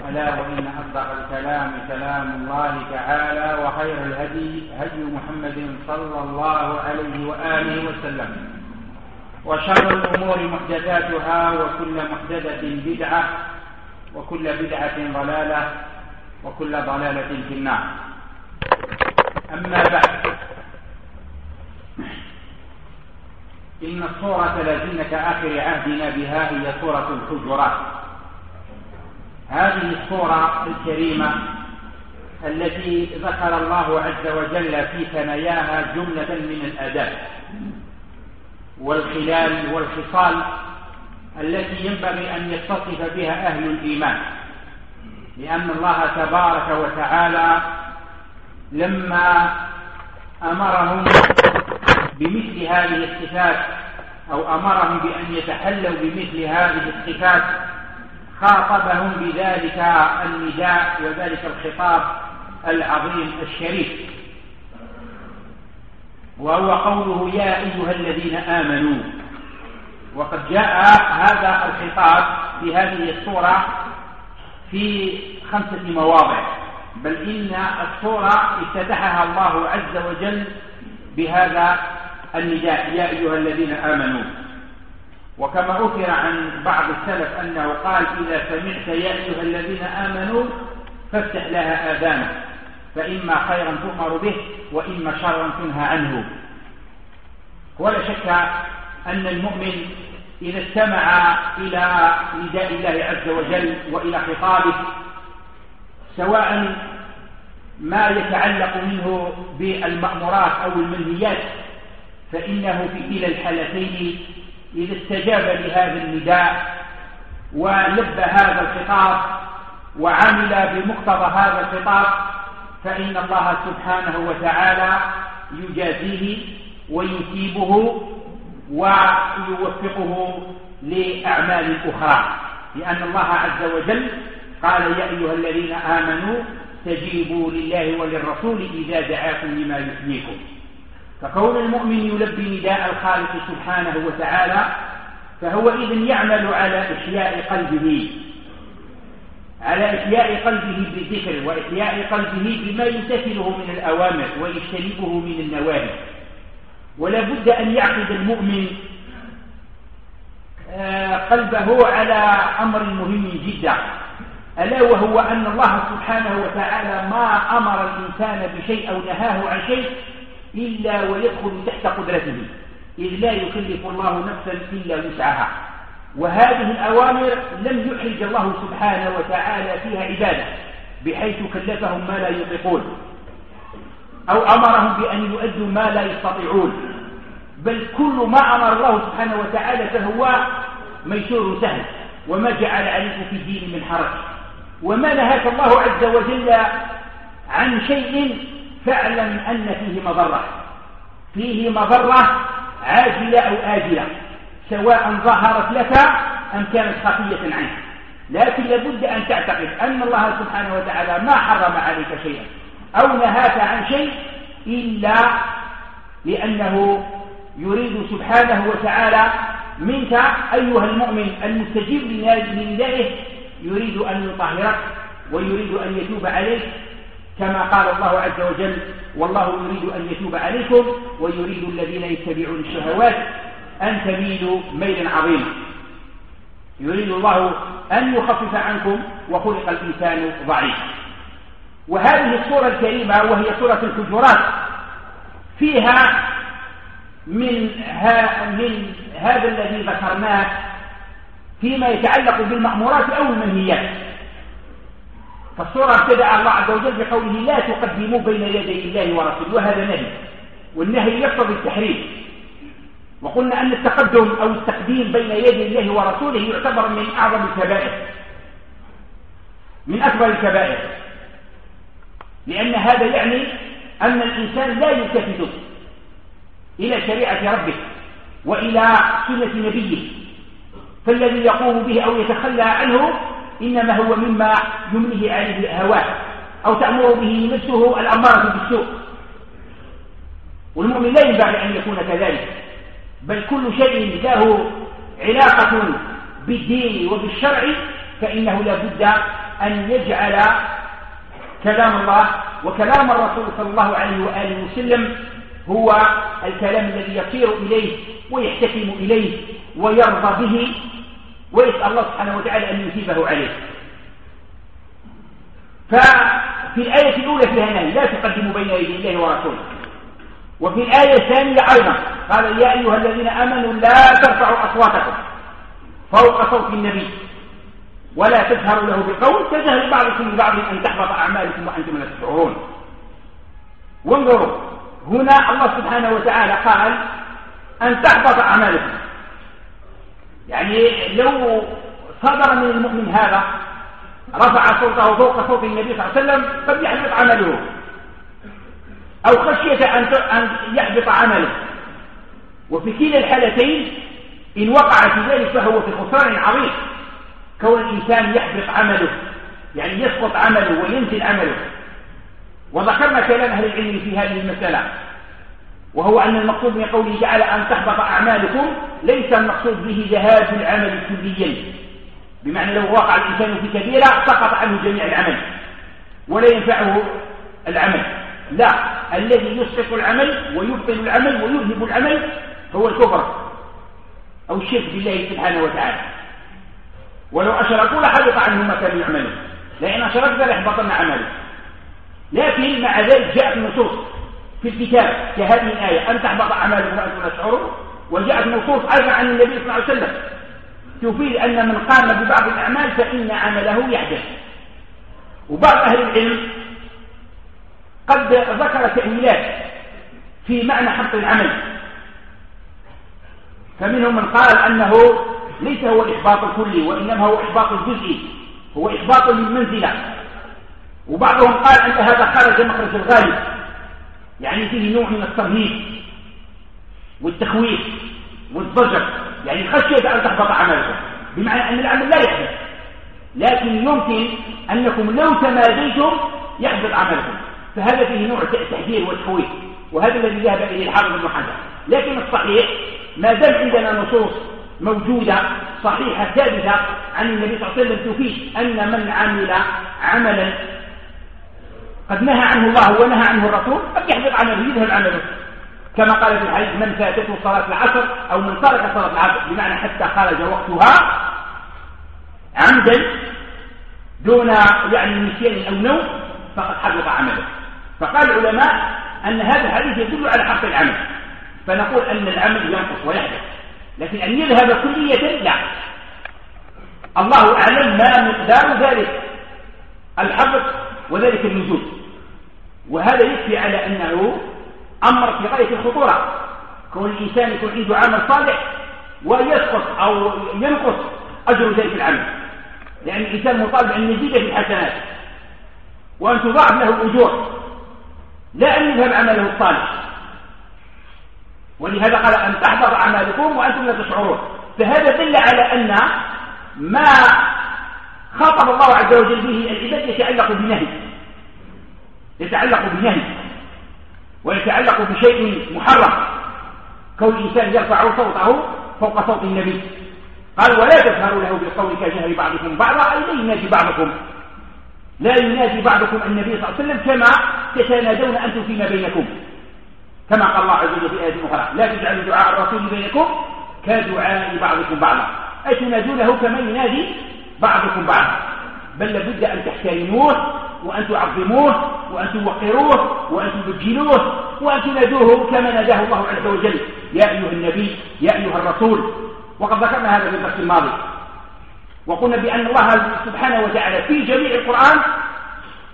ألا وإن أصدق الكلام كلام الله تعالى وخير الهدي هدي محمد صلى الله عليه وآله وسلم. وشر الأمور محدثاتها وكل محدثة بدعة وكل بدعة ضلالة وكل ضلالة في النار. أما بعد. إن الصورة لازلنا كآخر عهدنا بها هي صورة الحجرات هذه الصورة الكريمة التي ذكر الله عز وجل في ثناياها جملة من الآداب والخلال والخصال التي ينبغي أن يتصف بها أهل الإيمان لأن الله تبارك وتعالى لما أمرهم بمثل هذه الصفات أو أمرهم بأن يتحلوا بمثل هذه الصفات خاطبهم بذلك النداء وذلك الخطاب العظيم الشريف. وهو قوله يا أيها الذين آمنوا. وقد جاء هذا الخطاب في هذه الصورة في خمسة مواضع. بل إن الصورة افتتحها الله عز وجل بهذا النداء. يا أيها الذين آمنوا. وكما أثر عن بعض السلف أنه قال إذا سمعت يا أيها الذين آمنوا فافتح لها آذانك فإما خيرا تؤمر به وإما شرا تنهى عنه. ولا شك أن المؤمن إذا استمع إلى نداء الله عز وجل وإلى خطابه سواء ما يتعلق منه بالمأمورات أو المنهيات فإنه في كلا الحالتين إذا استجاب لهذا النداء ولب هذا الخطاب وعمل بمقتضى هذا الخطاب فإن الله سبحانه وتعالى يجازيه ويثيبه ويوفقه لأعمال أخرى. لأن الله عز وجل قال يا أيها الذين آمنوا استجيبوا لله وللرسول إذا دعاكم لما يحييكم. فكون المؤمن يلبي نداء الخالق سبحانه وتعالى فهو إذن يعمل على إحياء قلبه على إحياء قلبه بالذكر وإحياء قلبه بما يمتثله من الأوامر ويجتنبه من النواهي. ولا بد أن يعقد المؤمن آه، قلبه على أمر مهم جدا ألا وهو أن الله سبحانه وتعالى ما أمر الإنسان بشيء أو نهاه عن شيء إلا ويدخل تحت قدرته. إذ لا يكلف الله نفسا إلا وسعها. وهذه الأوامر لم يحرج الله سبحانه وتعالى فيها عبادة بحيث كلفهم ما لا يطيقون. أو أمرهم بأن يؤدوا ما لا يستطيعون. بل كل ما أمر الله سبحانه وتعالى فهو ميسور سهل وما جعل عليكم في الدين من حرج. وما نهاك الله عز وجل عن شيء فاعلم أن فيه مضرة. فيه مضرة عاجلة أو آجلة سواء ظهرت لك أم كانت خفية عنك. لكن لابد أن تعتقد أن الله سبحانه وتعالى ما حرم عليك شيئا أو نهاك عن شيء إلا لأنه يريد سبحانه وتعالى منك. أيها المؤمن المستجيب لندائه يريد أن يطهرك ويريد أن يتوب عليك. كما قال الله عز وجل والله يريد أن يتوب عليكم ويريد الذين يتبعون الشهوات أن تميلوا ميلا عظيما. يريد الله أن يخفف عنكم وخلق الإنسان ضعيفا. وهذه الصورة الكريمة وهي صورة الحجرات فيها من, ها من هذا الذي ذكرناه فيما يتعلق بالمأمورات أو المنهيات فالصورة ابتدأ الله عز وجل بقوله لا تقدموا بين يدي الله ورسوله وهذا نهي والنهي يقتضي التحريم. وقلنا أن التقدم أو التقديم بين يدي الله ورسوله يعتبر من أعظم الكبائر. من أكبر الكبائر. لأن هذا يعني أن الإنسان لا يلتفت إلى شريعة ربه وإلى سنة نبيه فالذي يقوم به أو يتخلى عنه إنما هو مما يمليه عليه هواه أو تأمر به نفسه الأمارة بالسوء. والمؤمن لا ينبغي أن يكون كذلك بل كل شيء له علاقة بالدين وبالشرع فإنه لا بد أن يجعل كلام الله وكلام الرسول صلى الله عليه وآله وسلم هو الكلام الذي يصير إليه ويحتكم إليه ويرضى به ويسأل الله سبحانه وتعالى أن يثيبه عليه. ففي الآية الأولى فيها نهي لا تقدموا بين يدي الله ورسوله. وفي الآية الثانية أيضا قال يا أيها الذين آمنوا لا ترفعوا أصواتكم فوق صوت النبي ولا تجهروا له بالقول كجهل بعضكم لبعض أن تحبط أعمالكم وأنتم لا تشعرون. وانظروا هنا الله سبحانه وتعالى قال أن تحبط أعمالكم. يعني لو صدر من المؤمن هذا رفع صوته فوق صوت النبي صلى الله عليه وسلم قد يحبط عمله. أو خشية أن يحبط عمله. وفي كلا الحالتين إن وقع في ذلك فهو في خسران عظيم. كون الإنسان يحبط عمله يعني يسقط عمله وينزل عمله. وذكرنا كلام أهل العلم في هذه المسألة. وهو أن المقصود من قوله جعل أن تحبط أعمالكم ليس المقصود به ذهاب العمل كليا. بمعنى لو وقع الإنسان في كبيرة سقط عنه جميع العمل ولا ينفعه العمل. لا الذي يسقط العمل ويبطل العمل ويذهب العمل هو الكفر أو الشرك بالله سبحانه وتعالى. ولو أشركوا لحبط عنهم ما كانوا يعملون. لأن أشركت ليحبطن عمله لكن مع ذلك جاءت نصوص في الكتاب كهذه الآية. أن تحبط أعمالكم وأنتم تشعرون وجاءت نصوص أيضا عن النبي صلى الله عليه وسلم. تفيد أن من قام ببعض الأعمال فإن عمله يحدث. وبعض أهل العلم قد ذكر تأويلات في معنى حبط العمل. فمنهم من قال أنه ليس هو الإحباط الكلي وإنما هو إحباط الجزئي. هو إحباط للمنزلة. وبعضهم قال أن هذا خرج مخرج الغالب. يعني فيه نوع من الترهيب والتخويف والضجر. يعني خشية أن تحبط عملكم بمعنى أن العمل لا يحدث. لكن يمكن أنكم لو تماديتم يحبط عملكم. فهذا فيه نوع تحذير وتخويف وهذا الذي ذهب إليه الحافظ بن لكن الصحيح ما دام عندنا نصوص موجودة صحيحة ثابتة عن النبي صلى الله عليه وسلم تفيد أن من عمل عملا قد نهى عنه الله ونهى عنه الرسول قد يحبط عمله يذهب عمله كما قال في الحديث من فاتته صلاة العصر أو من ترك صلاة العصر بمعنى حتى خرج وقتها عمدا دون يعني نسيان أو نوم فقد حبط عمله. فقال العلماء أن هذا الحديث يدل على حق العمل. فنقول أن العمل ينقص ويحدث لكن أن يذهب كلية لا. الله أعلم ما مقدار ذلك. الحبط وذلك النزول. وهذا يكفي على أنه أمر في غاية الخطورة. كون الإنسان يكون عنده عمل صالح ويسقط أو ينقص أجر ذلك العمل. لأن الإنسان مطالب أن يزيد في الحسنات وأن تضاعف له الأجور. لا أن يذهب عمله الصالح. ولهذا قال أن تحبط أعمالكم وأنتم لا تشعرون. فهذا دل على أن ما خاطب الله عز وجل به العباد يتعلق بنهي. يتعلق بنهي. ويتعلق بشيء محرم. كون الإنسان يرفع صوته فوق صوت النبي. قال ولا تجهروا له بالقول كجهر بعضكم بعضا أي لا ينادي بعضكم. لا ينادي بعضكم النبي صلى الله عليه وسلم كما تتنادون أنتم فيما بينكم. كما قال الله عز وجل في آية أخرى لا تجعلوا دعاء الرسول بينكم كدعاء بعضكم بعضا. أي تنادونه كما ينادي بعضكم بعضا بل لابد أن تحترموه وأن تعظموه وأن توقروه وأن تبجلوه وأن تنادوه كما ناداه الله عز وجل. يا أيها النبي يا أيها الرسول. وقد ذكرنا هذا في الدرس الماضي. وقلنا بأن الله سبحانه وتعالى في جميع القرآن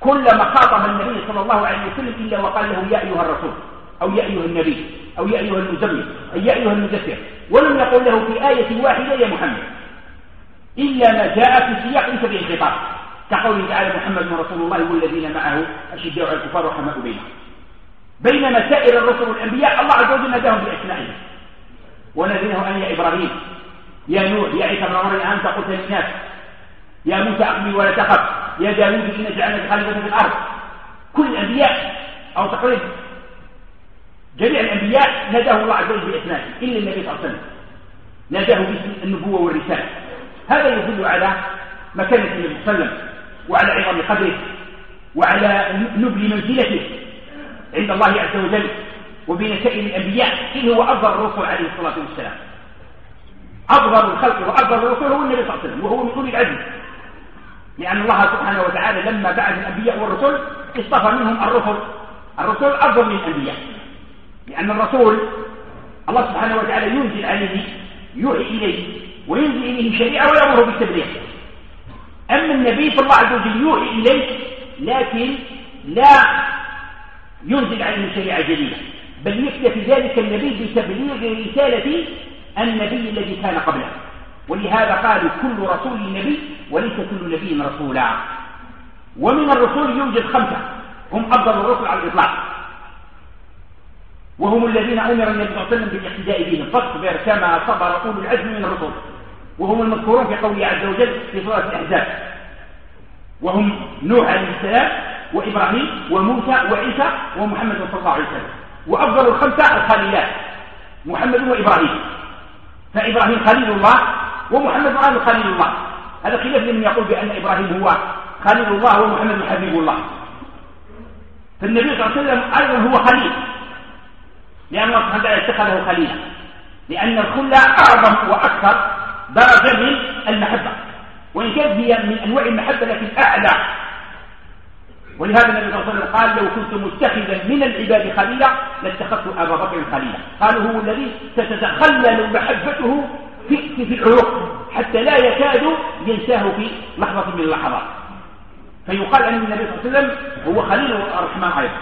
كلما خاطب النبي صلى الله عليه وسلم إلا وقال له يا أيها الرسول أو يا أيها النبي أو يا أيها المزمل أو يا أيها المدثر. ولم يقل له في آية واحدة يا محمد. إلا ما جاء في سياق شبه الخطاب كقوله تعالى محمد رسول الله والذين معه أشداء على الكفار رحماء بينهم. بينما سائر الرسل والأنبياء الله عز وجل ناداهم بأسمائهم وناديناه أن يا إبراهيم يا نوح يا عيسى بن مريم أنت قلت للناس يا موسى أقبل ولا تخف يا داوود إن جعلناك خليفة في الأرض. كل الأنبياء أو تقريبا جميع الأنبياء ناداه الله عز وجل بأسمائه إلا النبي صلى الله عليه وسلم. ناداه باسم النبوة والرسالة. هذا يدل على مكانة النبي صلى الله عليه وسلم وعلى عظم قدره وعلى نبل منزلته عند الله عز وجل وبين سائر الأنبياء إذ هو أفضل الرسل عليه الصلاة والسلام. أفضل الخلق وأفضل الرسل هو النبي صلى الله عليه وسلم وهو من أولي العزم. لأن الله سبحانه وتعالى لما بعث الأنبياء والرسل اصطفى منهم الرسل. الرسل أفضل من الأنبياء. لأن الرسول الله سبحانه وتعالى ينزل عليه يوحي إليه. وينزل إليه شريعة ويأمره بالتبليغ. أما النبي فالله عز وجل يوحي إليه لكن لا ينزل عليه شريعة جديدة. بل يكتفي ذلك النبي بتبليغ رسالة النبي الذي كان قبله. ولهذا قالوا كل رسول نبي وليس كل نبي رسولا. ومن الرسول يوجد خمسة. هم أفضل الرسل على الإطلاق. وهم الذين أمر النبي صلى الله عليه وسلم بالإقتداء بهم. فاصبر كما صبر أولو العزم من الرسل. وهم المذكورون في قوله عز وجل في سورة الأحزاب. وهم نوح عليه السلام وإبراهيم وموسى وعيسى ومحمد صلى الله عليه وسلم. وأفضل الخمسة الخليلات محمد وإبراهيم. فإبراهيم خليل الله ومحمد أيضا خليل الله. هذا خلاف لمن يقول بأن إبراهيم هو خليل الله ومحمد حبيب الله. فالنبي صلى الله عليه وسلم أيضا هو خليل. لأن الله سبحانه وتعالى اتخذه خليلا. لأن الخلة أعظم وأكثر درجة من المحبة. وإن كانت هي من أنواع المحبة لكن أعلى ولهذا النبي صلى الله عليه وسلم قال لو كنت متخذا من العباد خليلا لاتخذت أبا بكر خليلا. قالوا هو الذي تتخلل محبته في, في العروق حتى لا يكاد ينساه في لحظة من اللحظات. فيقال أن النبي صلى الله عليه وسلم هو خليل الرحمن أيضا.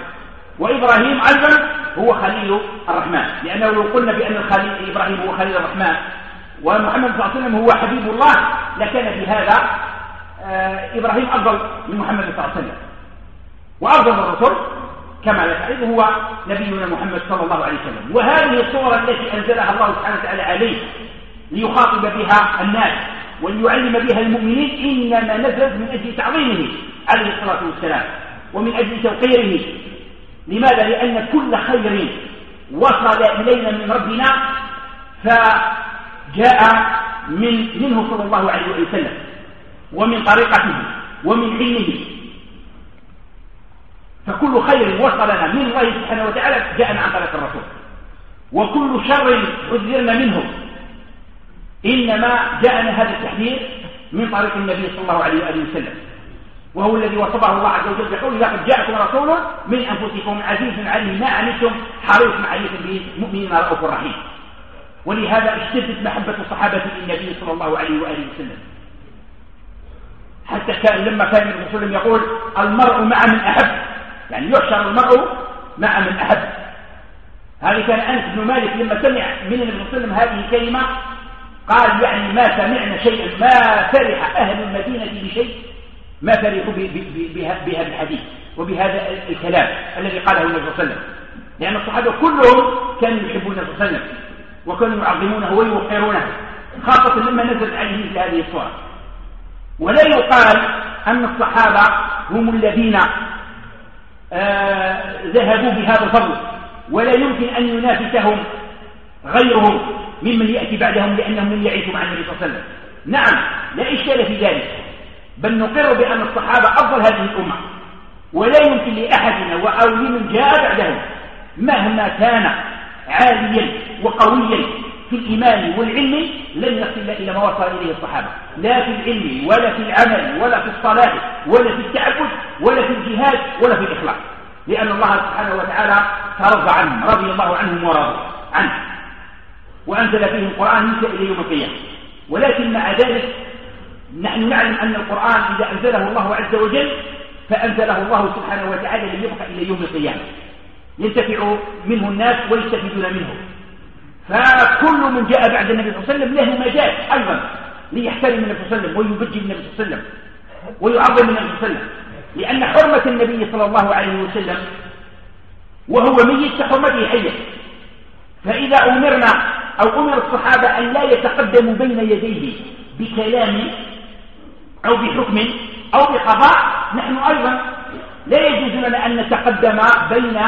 وإبراهيم أيضا هو خليل الرحمن. لأنه لو قلنا بأن الخليل إبراهيم هو خليل الرحمن. ومحمد صلى الله عليه وسلم هو حبيب الله لكان في هذا آه، إبراهيم أفضل من محمد صلى الله عليه وسلم. وأفضل الرسل كما لا تعرف هو نبينا محمد صلى الله عليه وسلم. وهذه الصورة التي أنزلها الله سبحانه وتعالى عليه ليخاطب بها الناس وليعلم بها المؤمنين إنما نزلت من أجل تعظيمه عليه الصلاة والسلام ومن أجل توقيره. لماذا؟ لأن كل خير وصل إلينا من ربنا فجاء من منه صلى الله عليه وسلم ومن طريقته ومن علمه فكل خير وصلنا من الله سبحانه وتعالى جاءنا عن طريق الرسول. وكل شر حذرنا منه. إنما جاءنا هذا التحذير من طريق النبي صلى الله عليه وآله وسلم. وهو الذي وصفه الله عز وجل بقوله لقد جاءكم رسول من أنفسكم عزيز عليه ما عنتم؟ حريص عليكم بالمؤمنين رؤوف رحيم. ولهذا اشتدت محبة الصحابة للنبي صلى الله عليه وآله وسلم. حتى كان لما كان النبي صلى الله عليه وسلم يقول المرء مع من أحب. يعني يحشر المرء مع من أحب. هذه كان أنس بن مالك لما سمع من النبي صلى الله عليه وسلم هذه الكلمة قال يعني ما سمعنا شيئا ما فرح أهل المدينة بشيء ما فرحوا بهذا الحديث وبهذا الكلام الذي قاله النبي صلى الله عليه وسلم. لأن الصحابة كلهم كانوا يحبون النبي صلى الله عليه وسلم. وكانوا يعظمونه ويوقرونه خاصة لما نزلت عليه مثل هذه الصورة. ولا يقال أن الصحابة هم الذين آه ذهبوا بهذا الفضل ولا يمكن أن ينافسهم غيرهم ممن يأتي بعدهم لأنهم لم يعيشوا مع النبي صلى الله عليه وسلم. نعم لا إشكال في ذلك بل نقر بأن الصحابة أفضل هذه الأمة. ولا يمكن لأحدنا أو لمن جاء بعدهم مهما كان عاليا وقويا في الإيمان والعلم لن يصل إلى ما وصل إليه الصحابة. لا في العلم ولا في العمل ولا في الصلاة ولا في التعبد ولا في الجهاد ولا في الإخلاص. لأن الله سبحانه وتعالى ترضى عنهم رضي الله عنهم ورضوا عنه. وأنزل فيه القرآن ينسى إلى يوم القيامة. ولكن مع ذلك نحن نعلم أن القرآن إذا أنزله الله عز وجل فأنزله الله سبحانه وتعالى ليبقى إلى يوم القيامة. ينتفع منه الناس ويستفيدون منه. فكل من جاء بعد النبي صلى الله عليه وسلم له مجال أيضا ليحترم النبي صلى الله عليه وسلم ويبجل النبي صلى الله عليه وسلم ويعظم النبي صلى الله عليه وسلم. لأن حرمة النبي صلى الله عليه وسلم وهو ميت كحرمته حية. فإذا أمرنا أو أمر الصحابة أن لا يتقدموا بين يديه بكلام أو بحكم أو بقضاء نحن أيضا لا يجوز لنا أن نتقدم بين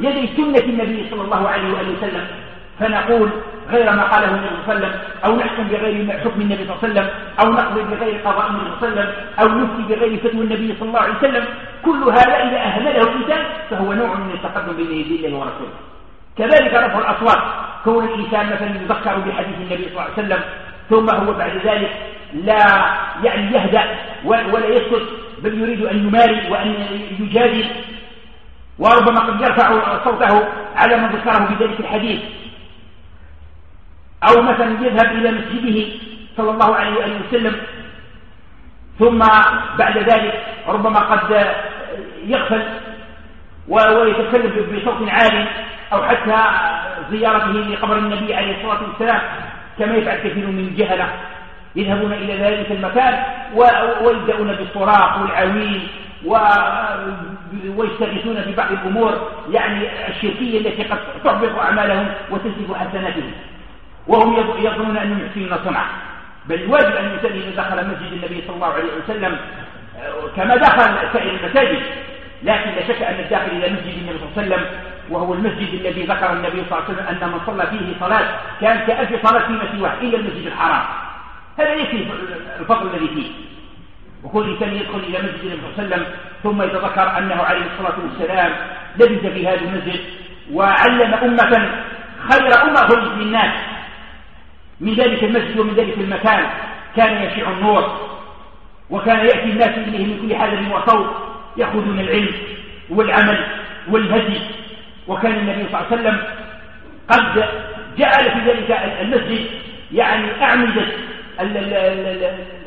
يدي سنة النبي صلى الله عليه وآله وسلم. فنقول غير ما قاله النبي صلى الله عليه وسلم أو نحكم بغير حكم النبي صلى الله عليه وسلم أو نقضي بغير قضاء النبي صلى الله عليه وسلم أو نفتي بغير فتوى النبي صلى الله عليه وسلم. كل هذا إذا أهمله الإنسان فهو نوع من التقدم بين يدي الله ورسوله. كذلك رفع الأصوات. كون الإنسان مثلا يذكر بحديث النبي صلى الله عليه وسلم ثم هو بعد ذلك لا يعني يهدأ ولا يسكت بل يريد أن يماري وأن يجادل. وربما قد يرفع صوته على من ذكره في ذلك الحديث. أو مثلا يذهب إلى مسجده صلى الله عليه وآله وسلم. ثم بعد ذلك ربما قد يغفل ويتكلم بصوت عالي أو حتى زيارته لقبر النبي عليه الصلاة والسلام كما يفعل كثير من الجهلة. يذهبون إلى ذلك المكان ويبدأون بالصراخ والعويل ويستغيثون ببعض الأمور يعني الشركية التي قد تحبط أعمالهم وتسلب حسناتهم. وهم يظنون أنهم يحسنون صنعا. بل الواجب أن الإنسان إذا دخل مسجد النبي صلى الله عليه وسلم كما دخل سائر المساجد. لكن لا شك أن الداخل إلى مسجد النبي صلى الله عليه وسلم وهو المسجد الذي ذكر النبي صلى الله عليه وسلم أن من صلى فيه صلاة كان كألف صلاة فيما سواه إلا المسجد الحرام. هذا يكفي الفضل الذي فيه. وكل إنسان يدخل إلى مسجد النبي صلى الله عليه وسلم ثم يتذكر أنه عليه الصلاة والسلام لبث في هذا المسجد وعلم أمة خير خرجت للناس. من ذلك المسجد ومن ذلك المكان كان يشع النور وكان يأتي الناس إليه من كل حدث وصوت يأخذون العلم والعمل والهدي. وكان النبي صلى الله عليه وسلم قد جعل في ذلك المسجد يعني أعمدة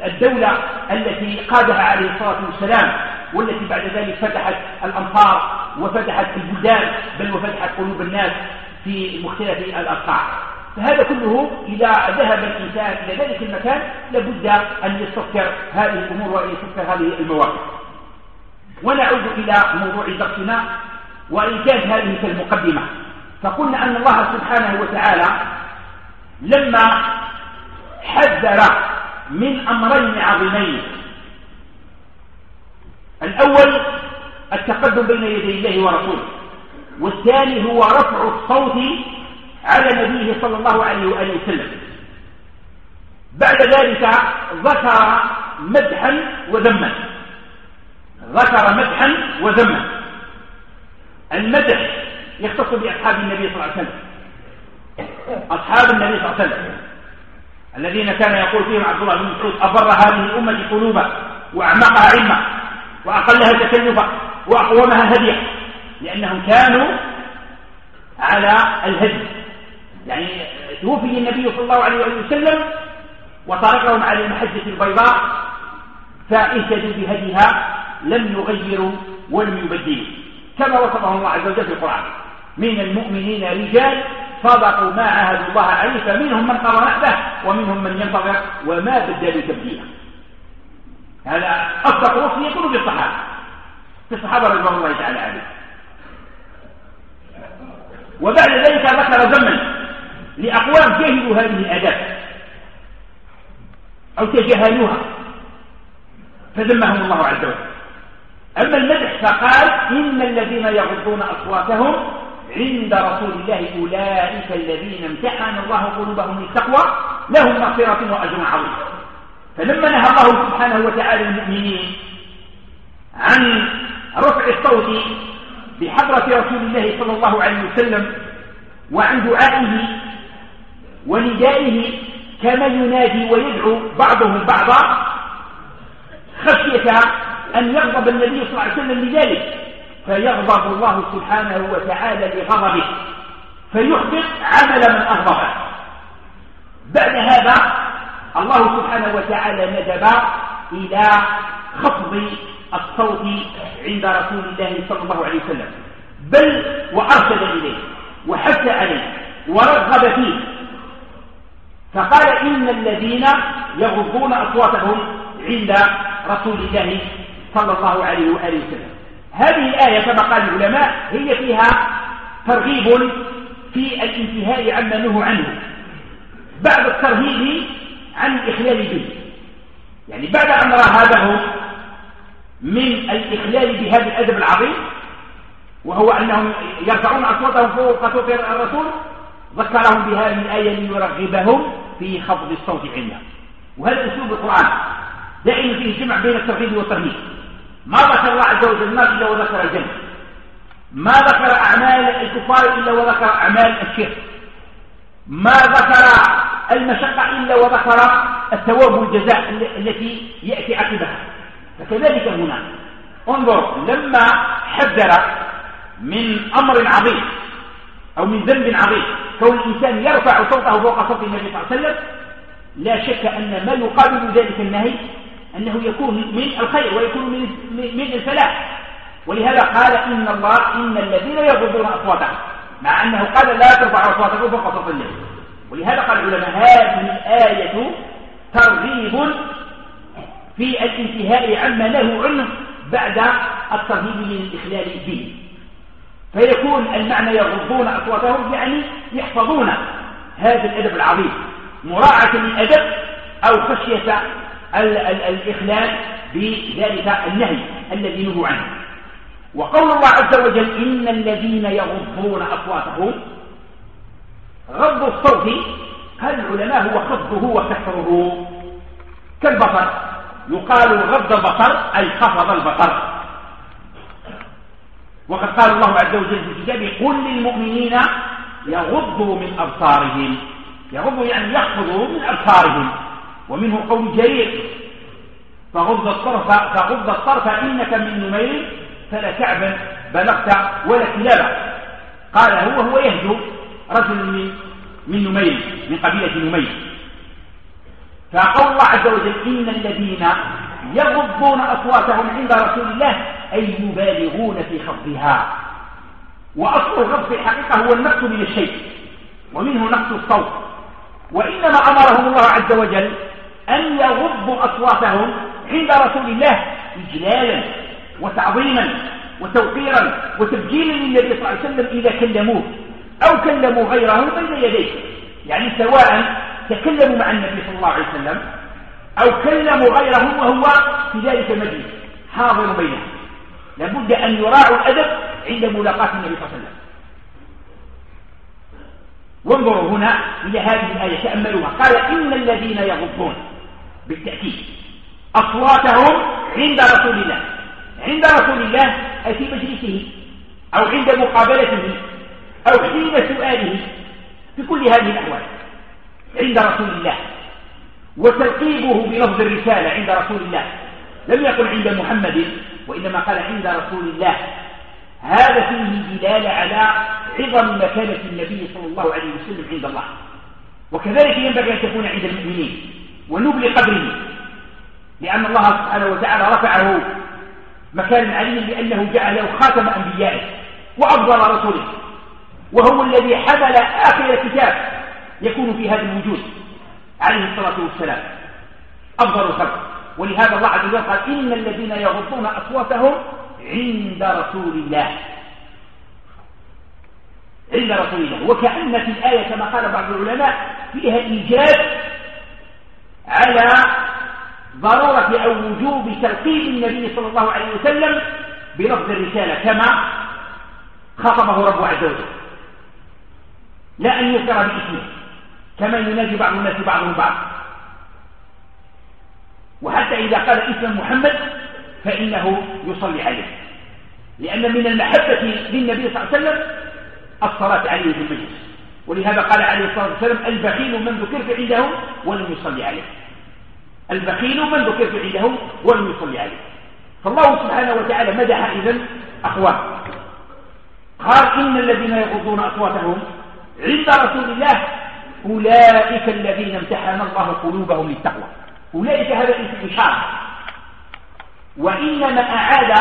الدولة التي قادها عليه الصلاة والسلام والتي بعد ذلك فتحت الأمطار وفتحت البلدان بل وفتحت قلوب الناس في مختلف الأرقاع فهذا كله إذا ذهب الإنسان إلى ذلك المكان لابد أن يستذكر هذه الأمور وأن يستذكر هذه المواقف. ونعود إلى موضوع درسنا وإن كانت هذه كالمقدمة فقلنا أن الله سبحانه وتعالى لما حذر من أمرين عظيمين. الأول التقدم بين يدي الله ورسوله والثاني هو رفع الصوت على نبيه صلى الله عليه وآله وسلم. بعد ذلك ذكر مدحا وذما. ذكر مدحا وذما. المدح يختص بأصحاب النبي صلى الله عليه وسلم. أصحاب النبي صلى الله عليه وسلم. الذين كان يقول فيهم عبد الله بن مسعود أبر هذه الأمة قلوبا وأعمقها علما وأقلها تكلفا وأقومها هديا لأنهم كانوا على الهدي. يعني توفي النبي صلى الله عليه وسلم وتركهم على المحجة البيضاء فاهتدوا بهديها لم يغيروا ولم يبدلوا كما وصفهم الله عز وجل في القرآن. من المؤمنين رجال صدقوا ما عاهدوا الله عليه فمنهم من قضى نحبه ومنهم من ينتظر وما بدلوا تبديلا. هذا أصدق وصف يكون في الصحابة. في الصحابة رضوان الله تعالى عليهم. وبعد ذلك ذكر زمن لأقوام جهلوا هذه الآداب أو تجاهلوها. فذمهم الله عز وجل. أما المدح فقال إن الذين يغضون أصواتهم عند رسول الله أولئك الذين امتحن الله قلوبهم للتقوى لهم مغفرة وأجر عظيم. فلما نهى الله سبحانه وتعالى المؤمنين عن رفع الصوت بحضرة رسول الله صلى الله عليه وسلم وعن دعائه وندائه كما ينادي ويدعو بعضهم بعضا خشية أن يغضب النبي صلى الله عليه وسلم لذلك. فيغضب الله سبحانه وتعالى لغضبه فيحبط عمل من أغضبه. بعد هذا الله سبحانه وتعالى ندب إلى خفض الصوت عند رسول الله صلى الله عليه وسلم. بل وأرشد إليه وحث عليه ورغب فيه. فقال إن الذين يغضون أصواتهم عند رسول الله صلى الله عليه وآله وسلم. هذه الآية كما قال العلماء هي فيها ترغيب في الانتهاء عما نهوا عنه. بعد الترهيب عن الإخلال به. يعني بعد أن راهبهم من الإخلال بهذا الأدب العظيم وهو أنهم يرفعون أصواتهم فوق صوت الرسول ذكرهم بهذه الآية ليرغبهم في خفض الصوت عنده وهذا أسلوب القرآن دائما فيه جمع بين الترغيب والترهيب. ما ذكر الله عز وجل النار إلا وذكر الجنة ما ذكر أعمال الكفار إلا وذكر أعمال الشرك. ما ذكر المشقة إلا وذكر الثواب والجزاء التي يأتي عقبها. فكذلك هنا. انظر لما حذر من أمر عظيم أو من ذنب عظيم كون الإنسان يرفع صوته فوق صوت النبي صلى الله عليه وسلم لا شك أن ما يقابل ذلك النهي أنه يكون من الخير ويكون من من الفلاح. ولهذا قال إن الله إن الذين يغضون أصواتهم مع أنه قال لا ترفعوا أصواتكم فوق صوت النبي ولهذا قال العلماء هذه الآية ترغيب في الانتهاء عما نهوا عنه بعد الترهيب من الإخلال به فيكون المعنى يغضون أصواتهم يعني يحفظون. هذا الأدب العظيم مراعاة للأدب أو خشية الإخلال بذلك النهي الذي نهوا عنه. وقول الله عز وجل إن الذين يغضون أصواتهم غض الصوت هل العلماء هو خفضه وكسره. كالبصر يقال غض البصر أي خفض البصر. وقد قال الله عز وجل في كتابه قل للمؤمنين يغضوا من أبصارهم. يغضوا يعني يخفضوا من أبصارهم. ومنه قول جرير. فغض الطرف فغض الطرف إنك من نمير فلا كعبا بلغت ولا كلابا. قال هو هو يهجو رجل من من نمير من قبيلة نمير. فقول الله عز وجل إن الذين يغضون أصواتهم عند رسول الله أي يبالغون في خفضها. وأصل الغض في الحقيقة هو النقص من الشيء ومنه نقص الصوت. وإنما أمرهم الله عز وجل أن يغضوا أصواتهم عند رسول الله إجلالا وتعظيما وتوقيرا وتبجيلا للنبي صلى الله عليه وسلم إذا كلموه أو كلموا غيره بين يديه. يعني سواء تكلموا مع النبي صلى الله عليه وسلم أو كلموا غيره وهو في ذلك المجلس. حاضر بينهم. لابد أن يراعوا الأدب عند ملاقاة النبي صلى الله عليه وسلم. وانظروا هنا إلى هذه الآية تأملوها. قال إن الذين يغضون بالتأكيد أصواتهم عند رسول الله. عند رسول الله أي في مجلسه أو عند مقابلته أو حين سؤاله في كل هذه الأحوال. عند رسول الله. وتلقيبه بلفظ الرسالة عند رسول الله. لم يقل عند محمد وإنما قال عند رسول الله. هذا فيه دلالة على عظم مكانة النبي صلى الله عليه وسلم عند الله. وكذلك ينبغي أن تكون عند المؤمنين ونبل قدره لأن الله سبحانه وتعالى رفعه مكان علي لأنه جعله خاتم أنبيائه وأفضل رسوله وهو الذي حمل آخر كتاب يكون في هذا الوجود عليه الصلاة والسلام. أفضل الخلق. ولهذا الله عز وجل قال إن الذين يغضون أصواتهم عند رسول الله. عند رسول الله. وكأن في الآية كما قال بعض العلماء فيها إيجاب على ضرورة أو وجوب تلقيب النبي صلى الله عليه وسلم بلفظ الرسالة كما خطبه رب عز وجل. لا أن يذكر باسمه كما ينادي بعض الناس بعضهم بعض. وحتى إذا قال اسم محمد فإنه يصلي عليه. لأن من المحبة للنبي صلى الله عليه وسلم الصلاة عليه في المجلس. ولهذا قال عليه الصلاة والسلام البخيل من ذكرت عنده ولم يصلي عليه. البخيل من ذكرت عنده ولم يصلي عليه. فالله سبحانه وتعالى مدح إذن أخوان. قال إن الذين يغضون أصواتهم عند رسول الله أولئك الذين امتحن الله قلوبهم للتقوى. أولئك هذا اسم إشارة وإنما أعاد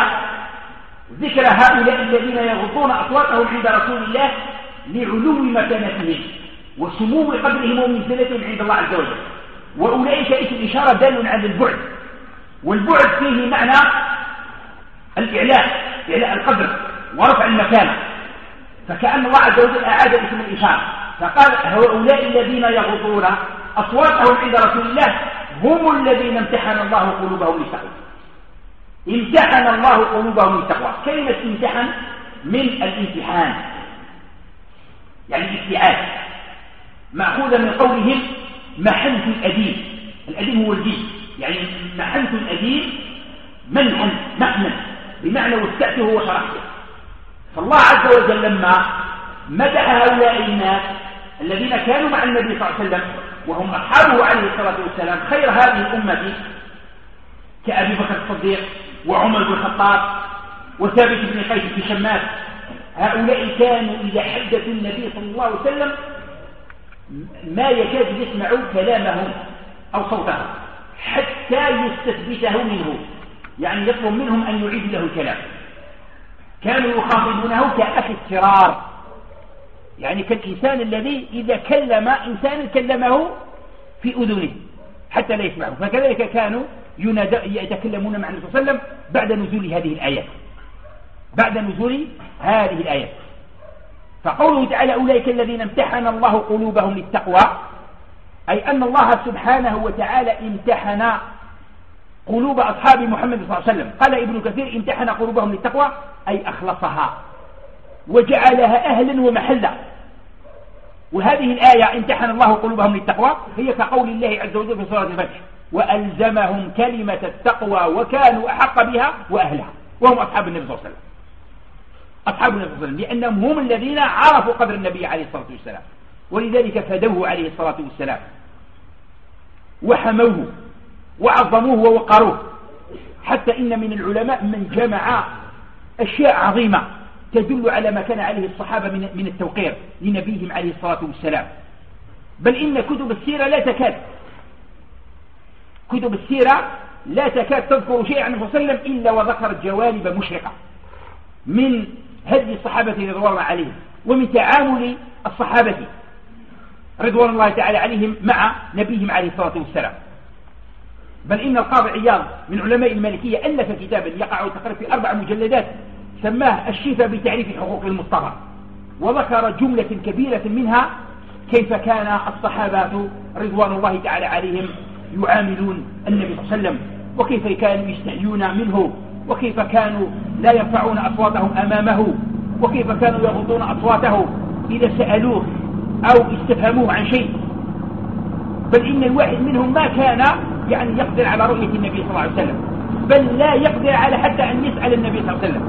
ذكر هؤلاء الذين يغضون أصواتهم عند رسول الله لعلو مكانتهم وسمو قدرهم ومنزلتهم عند الله عز وجل. وأولئك اسم إشارة دال على البعد. والبعد فيه معنى الإعلاء إعلاء القدر ورفع المكانة فكأن الله عز وجل أعاد اسم الإشارة. فقال هؤلاء الذين يغضون أصواتهم عند رسول الله هم الذين امتحن الله قلوبهم للتقوى امتحن الله قلوبهم للتقوى كلمة امتحن من الامتحان. يعني الاستعاد مأخوذة من قولهم محنت الأديب. الأديب هو الجيل يعني محنت الأديب منحا مأمن بمعنى وسعته وشرحته. فالله عز وجل لما مدح هؤلاء الناس الذين كانوا مع النبي صلى الله عليه وسلم وهم أصحابه عليه الصلاة والسلام خير هذه الأمة كأبي بكر الصديق وعمر بن الخطاب وثابت بن قيس بن شماس هؤلاء كانوا إذا حدثوا النبي صلى الله عليه وسلم ما يكاد يسمعوا كلامه أو صوته حتى يستثبته منه يعني يطلب منهم أن يعيد له الكلام. كانوا يخاطبونه كأخي السرار يعني كالإنسان الذي إذا كلم إنسان كلمه في أذنه حتى لا يسمعه فكذلك كانوا يتكلمون مع النبي صلى الله عليه وسلم بعد نزول هذه الآيات. بعد نزول هذه الآيات. فقوله تعالى أولئك الذين امتحن الله قلوبهم للتقوى أي أن الله سبحانه وتعالى امتحن قلوب أصحاب محمد صلى الله عليه وسلم. قال ابن كثير امتحن قلوبهم للتقوى أي أخلصها وجعلها أهلا ومحلا. وهذه الآية امتحن الله قلوبهم للتقوى هي كقول الله عز وجل في سورة الفتح وألزمهم كلمة التقوى وكانوا أحق بها وأهلها وهم أصحاب النبي صلى الله عليه وسلم. أصحاب النبي صلى الله عليه وسلم لأنهم هم الذين عرفوا قدر النبي عليه الصلاة والسلام. ولذلك فدوه عليه الصلاة والسلام. وحموه وعظموه ووقروه. حتى إن من العلماء من جمع أشياء عظيمة تدل على ما كان عليه الصحابة من التوقير لنبيهم عليه الصلاة والسلام. بل إن كتب السيرة لا تكاد كتب السيرة لا تكاد تذكر شيئا عن النبي صلى الله عليه وسلم إلا وذكرت جوانب مشرقة من هدي الصحابة رضوان الله عليهم ومن تعامل الصحابة رضوان الله تعالى عليهم مع نبيهم عليه الصلاة والسلام. بل إن القاضي عياض من علماء المالكية ألف كتابا يقع تقريبا في أربع مجلدات سماه الشفاء بتعريف حقوق المصطفى وذكر جملة كبيرة منها كيف كان الصحابة رضوان الله تعالى عليهم يعاملون النبي صلى الله عليه وسلم؟ وكيف كانوا يستحيون منه؟ وكيف كانوا لا يرفعون أصواتهم أمامه؟ وكيف كانوا يغضون أصواتهم إذا سألوه أو استفهموه عن شيء. بل إن الواحد منهم ما كان يعني يقدر على رؤية النبي صلى الله عليه وسلم. بل لا يقدر على حتى أن يسأل النبي صلى الله عليه وسلم.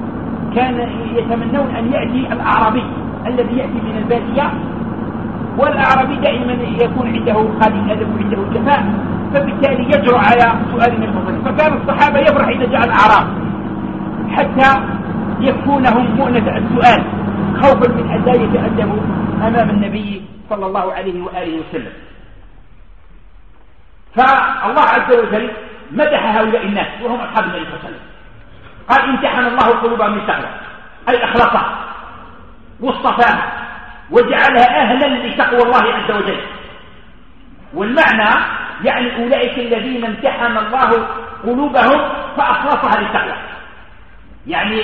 كان يتمنون أن يأتي الأعرابي الذي يأتي من البادية. والأعرابي دائما يكون عنده قليل الأدب وعنده الجفاء فبالتالي يجرؤ على سؤال عليه وسلم فكان الصحابة يفرح إذا جاء الأعراب حتى يكفونهم مؤنة السؤال خوفا من أن لا يتأدبوا أمام النبي صلى الله عليه وآله وسلم. فالله عز وجل مدح هؤلاء الناس وهم أصحاب النبي صلى الله عليه وسلم. قال امتحن الله قلوبهم للتقوى أي أخلصها واصطفاها وجعلها أهلا لتقوى الله عز وجل. والمعنى يعني أولئك الذين امتحن الله قلوبهم فأخلصها للتقوى. يعني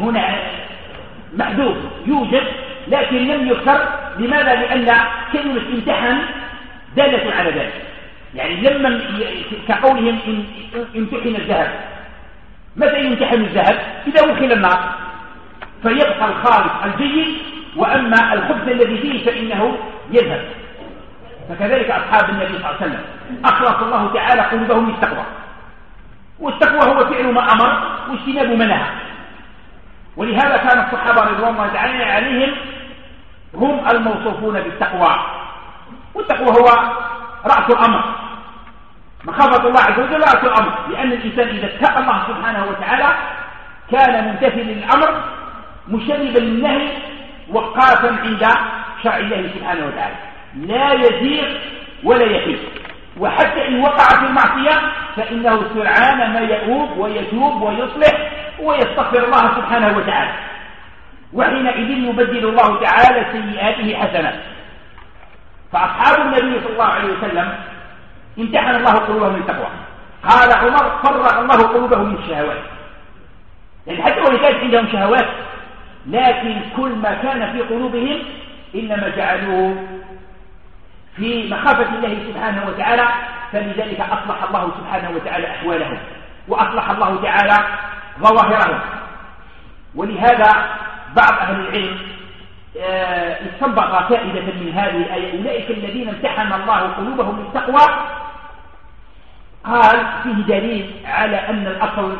هنا محدود يوجد لكن لم يذكر لماذا؟ لأن كلمة امتحن دالة على ذلك. يعني لما كقولهم امتحن الذهب متى يمتحن الذهب؟ إذا أدخل النار. فيبقى الخالص الجيد وأما الخبز الذي فيه فإنه يذهب. فكذلك أصحاب النبي صلى الله عليه وسلم. أخلص الله تعالى قلوبهم للتقوى. والتقوى هو فعل ما أمر واجتناب ما نهى. ولهذا كان الصحابة رضوان الله تعالى عليهم هم الموصوفون بالتقوى. والتقوى هو رأس الأمر. مخافة الله عز وجل رأس الأمر. لأن الإنسان إذا اتقى الله سبحانه وتعالى كان ممتثلا للأمر مشربا للنهي وقافا عند شرع الله سبحانه وتعالى. لا يزيغ ولا يحيد وحتى إن وقع في المعصية فإنه سرعان ما يؤوب ويتوب ويصلح ويستغفر الله سبحانه وتعالى. وحينئذ يبدل الله تعالى سيئاته حسنات فأصحاب النبي صلى الله عليه وسلم امتحن الله قلوبهم للتقوى. قال عمر فرغ الله قلوبهم من الشهوات. يعني حتى وإن كانت عندهم شهوات لكن كل ما كان في قلوبهم إنما جعلوه في مخافة الله سبحانه وتعالى فلذلك أصلح الله سبحانه وتعالى أحوالهم وأصلح الله تعالى ظواهرهم. ولهذا بعض أهل العلم آه، استنبط فائدة من هذه الآية أولئك الذين امتحن الله قلوبهم للتقوى. قال فيه دليل على أن الأصل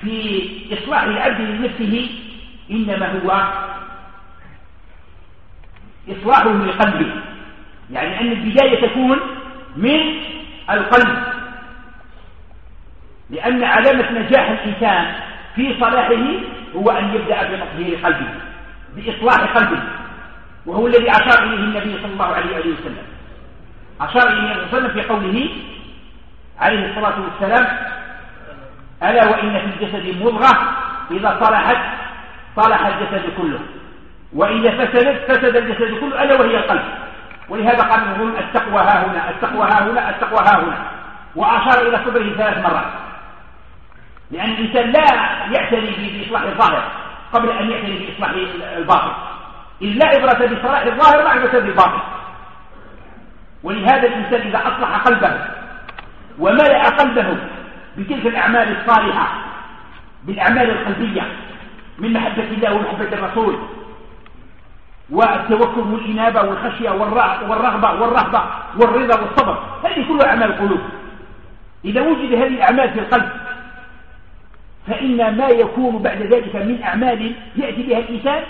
في إصلاح العبد لنفسه إنما هو إصلاحه لقلبه. يعني أن البداية تكون من القلب. لأن علامة نجاح الإنسان في صلاحه هو أن يبدأ بتطهير قلبه بإصلاح قلبه وهو الذي أشار إليه النبي صلى الله عليه وسلم. أشار إليه النبي صلى الله عليه وسلم في قوله عليه الصلاة والسلام ألا وإن في الجسد مضغة إذا صلحت صلح الجسد كله وإذا فسدت فسد الجسد كله ألا وهي القلب. ولهذا قال ابن التقوى ها هنا التقوى ها هنا التقوى ها هنا. وأشار إلى صدره ثلاث مرات. لأن الإنسان لا يعتني بإصلاح الظاهر قبل أن يعتني بإصلاح الباطن. إذ لا عبرة بصلاح الظاهر ما عبرة بالباطن. ولهذا الإنسان إذا أصلح قلبه وملأ قلبه بتلك الأعمال الصالحة بالأعمال القلبية من محبة الله ومحبة الرسول والتوكل والإنابة والخشية والرغبة والرهبة والرضا والصبر. هذه كلها أعمال القلوب. إذا وجد هذه الأعمال في القلب فإن ما يكون بعد ذلك من أعمال يأتي بها الإنسان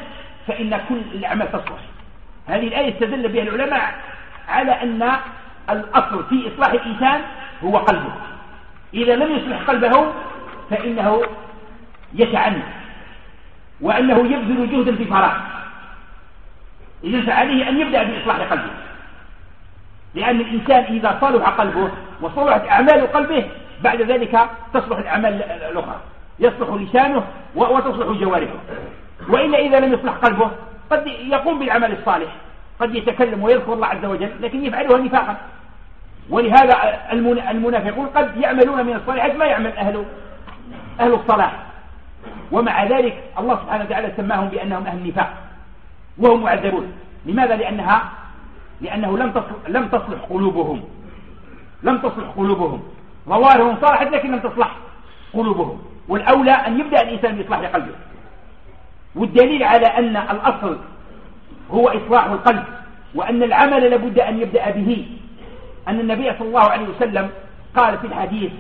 فإن كل الأعمال تصلح. هذه الآية استدل بها العلماء على أن الأصل في إصلاح الإنسان هو قلبه. إذا لم يصلح قلبه فإنه يتعنى وأنه يبذل جهدا في فراغ إذا فعليه أن يبدأ بإصلاح قلبه. لأن الإنسان إذا صلح قلبه وصلحت أعمال قلبه بعد ذلك تصلح الأعمال الأخرى. يصلح لسانه وتصلح جوارحه. وإلا إذا لم يصلح قلبه قد يقوم بالعمل الصالح قد يتكلم ويذكر الله عز وجل لكن يفعلها نفاقا. ولهذا المنافقون قد يعملون من الصالحات ما يعمل أهل أهل الصلاح. ومع ذلك الله سبحانه وتعالى سماهم بأنهم أهل النفاق. وهم معذبون. لماذا؟ لأنها لأنه لم تصلح, لم تصلح قلوبهم. لم تصلح قلوبهم. ظواهرهم صالحت لكن لم تصلح قلوبهم. والأولى أن يبدأ الإنسان بإصلاح قلبه. والدليل على أن الأصل هو إصلاح القلب وأن العمل لابد أن يبدأ به. أن النبي صلى الله عليه وسلم قال في الحديث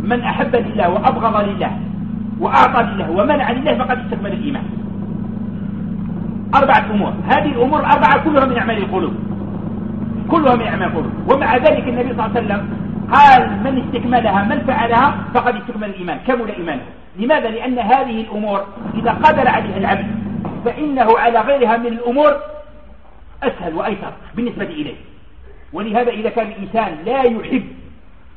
من أحب لله وأبغض لله وأعطى لله ومنع لله فقد استكمل الإيمان. أربعة أمور. هذه الأمور الأربعة كلها من أعمال القلوب. كلها من أعمال القلوب. ومع ذلك النبي صلى الله عليه وسلم قال من استكملها من فعلها فقد استكمل الإيمان كمل إيمانه. لماذا؟ لأن هذه الأمور إذا قدر عليها العبد فإنه على غيرها من الأمور أسهل وأيسر بالنسبة إليه. ولهذا إذا كان الإنسان لا يحب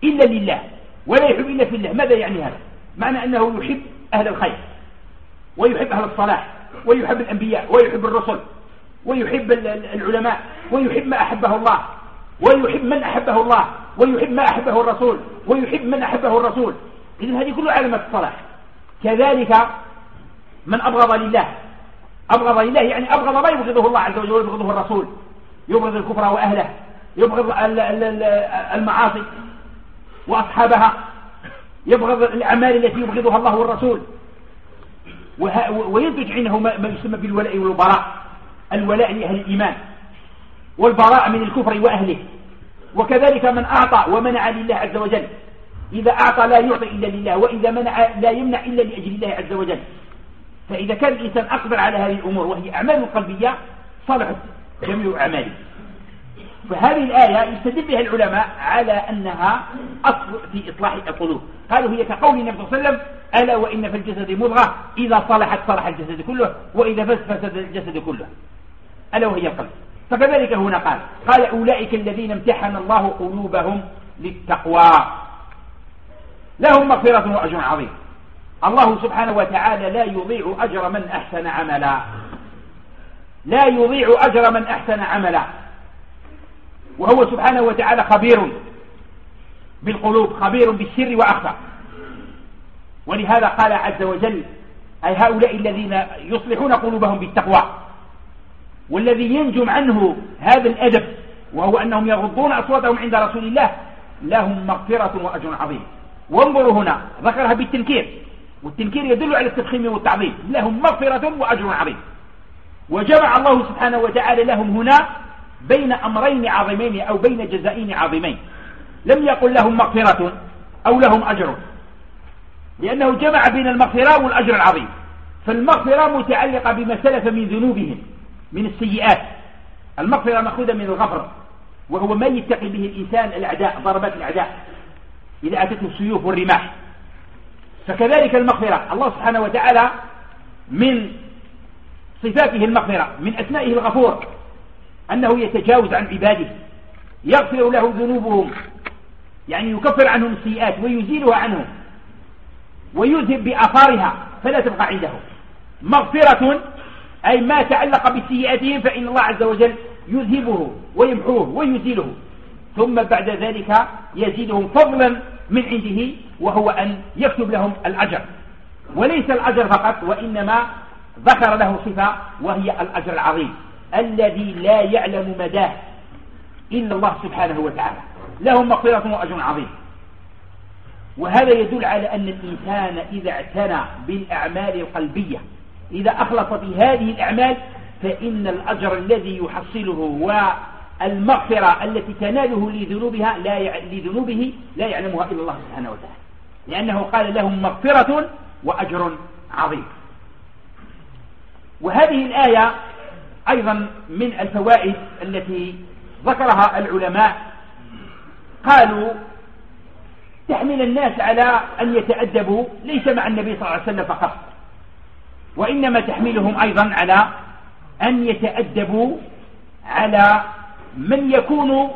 إلا لله ولا يحب إلا في الله ماذا يعني هذا؟ معنى أنه يحب أهل الخير ويحب أهل الصلاح. ويحب الأنبياء ويحب الرسل ويحب العلماء ويحب ما أحبه الله ويحب من أحبه الله ويحب ما أحبه الرسول ويحب من أحبه الرسول. إذن هذه كلها علامات الصلاح. كذلك من أبغض لله. أبغض لله يعني أبغض ما يبغضه الله عز وجل ويبغضه الرسول. يبغض الكفر وأهله يبغض المعاصي وأصحابها يبغض الأعمال التي يبغضها الله والرسول. وينتج عنه ما يسمى بالولاء والبراء. الولاء لأهل الإيمان. والبراء من الكفر وأهله. وكذلك من أعطى ومنع لله عز وجل. إذا أعطى لا يعطي إلا لله وإذا منع لا يمنع إلا لأجل الله عز وجل. فإذا كان الإنسان أقدر على هذه الأمور وهي أعمال قلبية صلحت جميع أعماله. فهذه الآية يستدل بها العلماء على أنها أصل في إصلاح القلوب. قالوا هي كقول النبي صلى الله عليه وسلم ألا وإن في الجسد مضغة إذا صلحت صلح الجسد كله وإذا فسد فسد الجسد كله. ألا وهي القلب. فكذلك هنا قال قال أولئك الذين امتحن الله قلوبهم للتقوى. لهم مغفرة وأجر عظيم. الله سبحانه وتعالى لا يضيع أجر من أحسن عملا. لا يضيع أجر من أحسن عملا. وهو سبحانه وتعالى خبير بالقلوب خبير بالسر وأخفى. ولهذا قال عز وجل أي هؤلاء الذين يصلحون قلوبهم بالتقوى والذي ينجم عنه هذا الأدب وهو أنهم يغضون أصواتهم عند رسول الله لهم مغفرة وأجر عظيم. وانظروا هنا ذكرها بالتنكير والتنكير يدل على التفخيم والتعظيم لهم مغفرة وأجر عظيم. وجمع الله سبحانه وتعالى لهم هنا بين أمرين عظيمين أو بين جزائين عظيمين. لم يقل لهم مغفرة أو لهم أجر. لأنه جمع بين المغفرة والأجر العظيم. فالمغفرة متعلقة بما سلف من ذنوبهم من السيئات. المغفرة مأخوذة من الغفر وهو ما يتقي به الإنسان الأعداء ضربات الأعداء إذا أتته السيوف والرماح. فكذلك المغفرة. الله سبحانه وتعالى من صفاته المغفرة من أسمائه الغفور أنه يتجاوز عن عباده يغفر له ذنوبهم يعني يكفر عنهم السيئات ويزيلها عنهم. ويذهب بآثارها فلا تبقى عنده. مغفرة أي ما تعلق بسيئاتهم فإن الله عز وجل يذهبه ويمحوه ويزيله. ثم بعد ذلك يزيدهم فضلا من عنده وهو أن يكتب لهم الأجر. وليس الأجر فقط وإنما ذكر له صفة وهي الأجر العظيم. الذي لا يعلم مداه إلا الله سبحانه وتعالى. لهم مغفرة وأجر عظيم. وهذا يدل على أن الإنسان إذا اعتنى بالأعمال القلبية إذا أخلص في هذه الأعمال فإن الأجر الذي يحصله والمغفرة التي تناله لذنوبها لا ي... لذنوبه لا يعلمها إلا الله سبحانه وتعالى. لأنه قال لهم مغفرة وأجر عظيم. وهذه الآية أيضا من الفوائد التي ذكرها العلماء. قالوا تحمل الناس على أن يتأدبوا ليس مع النبي صلى الله عليه وسلم فقط. وإنما تحملهم أيضا على أن يتأدبوا على من يكون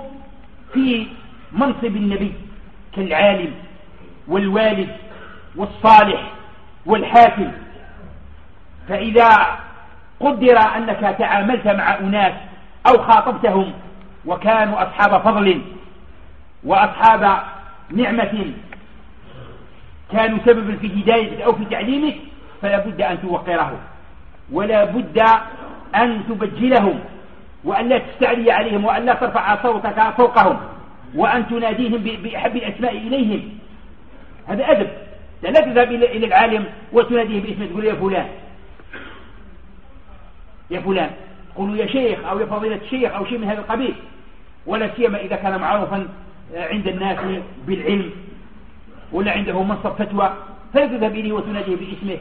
في منصب النبي كالعالم والوالد والصالح والحاكم. فإذا قدر أنك تعاملت مع أناس أو خاطبتهم وكانوا أصحاب فضل وأصحاب نعمة كانوا سببا في هدايتك أو في تعليمك فلا بد أن توقره ولا بد أن تبجلهم وأن لا تستعلي عليهم وأن لا ترفع صوتك فوقهم وأن تناديهم بأحب الأسماء إليهم. هذا أدب. لا تذهب إلى العالم وتناديه باسمه تقول يا فلان. يا فلان قولوا يا شيخ أو يا فضيلة الشيخ أو شيء من هذا القبيل. ولا سيما إذا كان معروفا عند الناس بالعلم ولا عنده منصب فتوى فلا تذهب إليه وتناديه باسمه.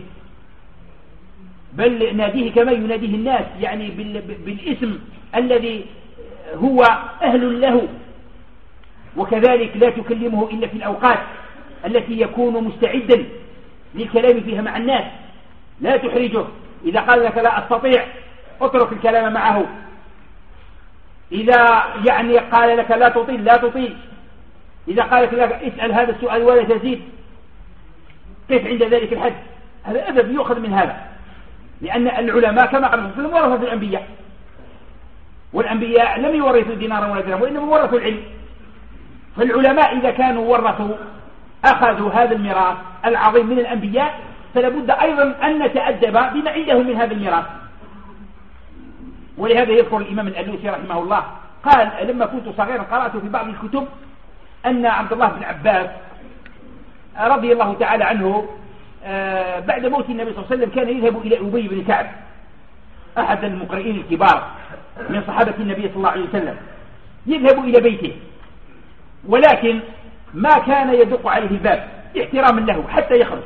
بل ناديه كما يناديه الناس يعني بالاسم الذي هو أهل له. وكذلك لا تكلمه إلا في الأوقات التي يكون مستعدا للكلام فيها مع الناس. لا تحرجه. إذا قال لك لا أستطيع اترك الكلام معه. إذا يعني قال لك لا تطيل لا تطيل. إذا قال لك اسأل هذا السؤال ولا تزيد. كيف عند ذلك الحد؟ هذا أدب يؤخذ من هذا. لأن العلماء كما قال الله عليه وسلم الأنبياء. والأنبياء لم يورثوا دينارا ولا درهم وإنما ورثوا العلم. فالعلماء إذا كانوا ورثوا أخذوا هذا الميراث العظيم من الأنبياء فلا بد أيضا أن نتأدب بما عندهم من هذا الميراث. ولهذا يذكر الإمام الألوسي رحمه الله قال لما كنت صغيرا قرأت في بعض الكتب أن عبد الله بن عباس رضي الله تعالى عنه آه، بعد موت النبي صلى الله عليه وسلم كان يذهب إلى أبي بن كعب أحد المقرئين الكبار من صحابة النبي صلى الله عليه وسلم. يذهب إلى بيته ولكن ما كان يدق عليه الباب احتراما له حتى يخرج.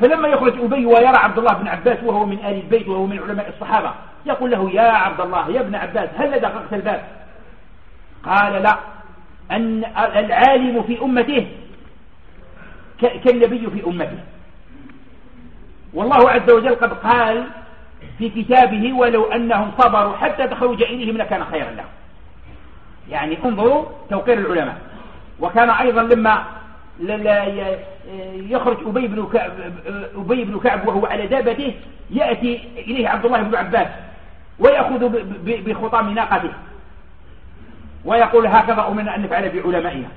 فلما يخرج أبي ويرى عبد الله بن عباس وهو من آل البيت وهو من علماء الصحابة يقول له يا عبد الله يا ابن عباس هل دققت الباب؟ قال لا. أن العالم في أمته كالنبي في أمته. والله عز وجل قد قال في كتابه ولو أنهم صبروا حتى تخرج إليهم لكان خيرا لهم. يعني انظروا توقير العلماء. وكان أيضا لما يخرج أبي بن كعب, أبي بن كعب وهو على دابته يأتي إليه عبد الله بن عباس ويأخذ بخطام ناقته. ويقول هكذا أمرنا أن نفعل بعلمائنا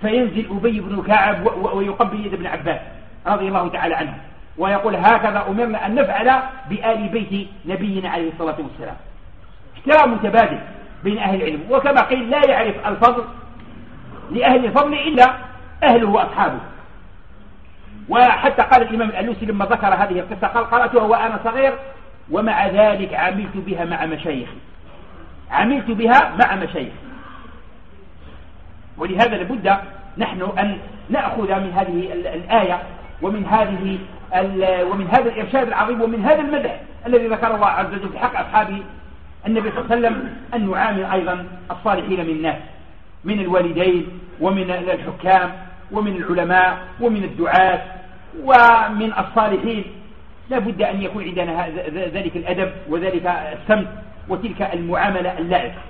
فينزل أبي بن كعب ويقبل يد ابن عباس رضي الله تعالى عنه. ويقول هكذا أمرنا أن نفعل بآل بيت نبينا عليه الصلاة والسلام. احترام متبادل بين أهل العلم. وكما قيل لا يعرف الفضل لأهل الفضل إلا أهله وأصحابه. وحتى قال الإمام الألوسي لما ذكر هذه القصة قال قرأتها وأنا صغير ومع ذلك عملت بها مع مشايخي. عملت بها مع مشايخي. ولهذا لابد نحن أن نأخذ من هذه الآية ومن هذه ومن هذا الإرشاد العظيم ومن هذا المدح الذي ذكر الله عز وجل في حق أصحاب النبي صلى الله عليه وسلم أن نعامل أيضا الصالحين من الناس من الوالدين ومن الحكام ومن العلماء ومن الدعاة ومن الصالحين. لا بد أن يكون عندنا ذلك الأدب وذلك السمت وتلك المعاملة اللائقة.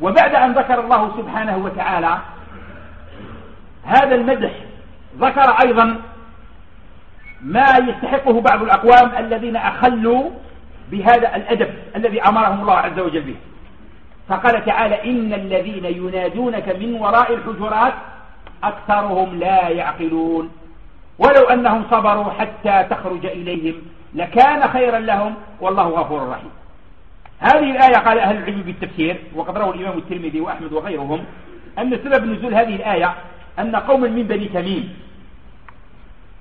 وبعد أن ذكر الله سبحانه وتعالى هذا المدح ذكر أيضا ما يستحقه بعض الأقوام الذين أخلوا بهذا الأدب الذي أمرهم الله عز وجل به. فقال تعالى إن الذين ينادونك من وراء الحجرات أكثرهم لا يعقلون. ولو أنهم صبروا حتى تخرج إليهم لكان خيرا لهم والله غفور رحيم. هذه الآية قال أهل العلم بالتفسير وقد روى الإمام الترمذي وأحمد وغيرهم أن سبب نزول هذه الآية أن قوما من بني تميم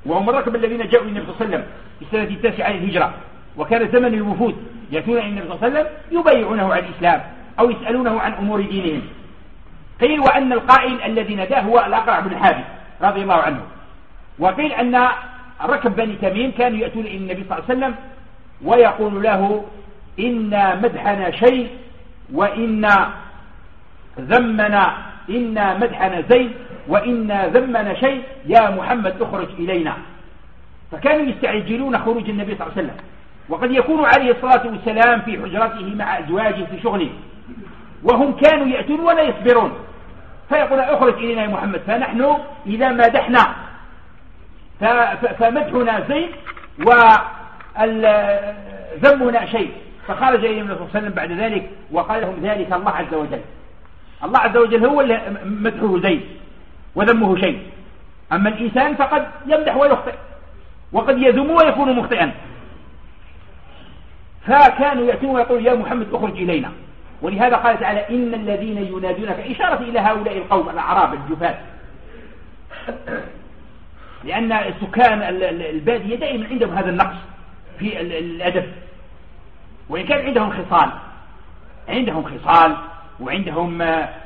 وهم الركب الذين جاءوا النبي صلى الله عليه وسلم في السنة التاسعة الهجرة وكان زمن الوفود يأتون إلى النبي صلى الله عليه وسلم يبايعونه على الإسلام أو يسألونه عن أمور دينهم. قيل وأن القائل الذي نداه هو الأقرع بن حابس رضي الله عنه. وقيل أن ركب بني تميم كانوا يأتون إلى النبي صلى الله عليه وسلم ويقول له إن مدحنا شيء وإن ذمنا إن مدحنا زيد وإن ذمنا شيء. يا محمد اخرج إلينا. فكانوا يستعجلون خروج النبي صلى الله عليه وسلم. وقد يكون عليه الصلاة والسلام في حجرته مع أزواجه في شغله. وهم كانوا يأتون ولا يصبرون. فيقول اخرج إلينا يا محمد. فنحن إذا مدحنا. فمدحنا زيد وذمنا شيء. فخرج إليه النبي صلى الله عليه وسلم بعد ذلك وقال لهم ذلك الله عز وجل. الله عز وجل هو اللي مدحه زيد وذمه شيء. أما الإنسان فقد يمدح ويخطئ وقد يذم ويكون مخطئا. فكانوا يأتون ويقول يا محمد اخرج إلينا. ولهذا قال تعالى إن الذين ينادونك إشارة إلى هؤلاء القوم الأعراب الجفاة لأن سكان البادية دائما عندهم هذا النقص في الأدب. وإن كان عندهم خصال عندهم خصال وعندهم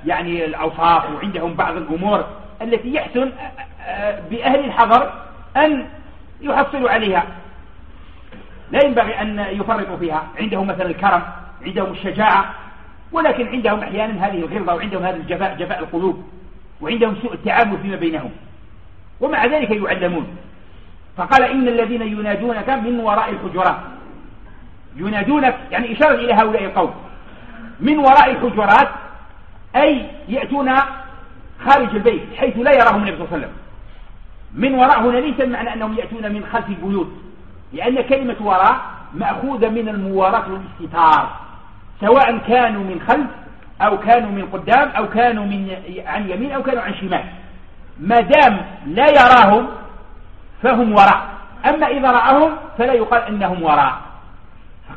يعني الأوصاف وعندهم بعض الأمور التي يحسن بأهل الحضر أن يحصلوا عليها. لا ينبغي أن يفرطوا فيها. عندهم مثلا الكرم عندهم الشجاعة ولكن عندهم أحيانا هذه الغلظة وعندهم هذا الجفاء جفاء القلوب وعندهم سوء التعامل فيما بينهم ومع ذلك يعلمون. فقال إن الذين ينادونك من وراء الحجرات ينادونك يعني إشارة إلى هؤلاء القوم. من وراء الحجرات أي يأتون خارج البيت حيث لا يراهم النبي صلى الله عليه وسلم. من وراء هنا ليس المعنى أنهم يأتون من خلف البيوت لأن كلمة وراء مأخوذة من المواراة والاستتار. سواء كانوا من خلف أو كانوا من قدام أو كانوا من عن يمين أو كانوا عن شمال. ما دام لا يراهم فهم وراء. أما إذا رأهم فلا يقال أنهم وراء.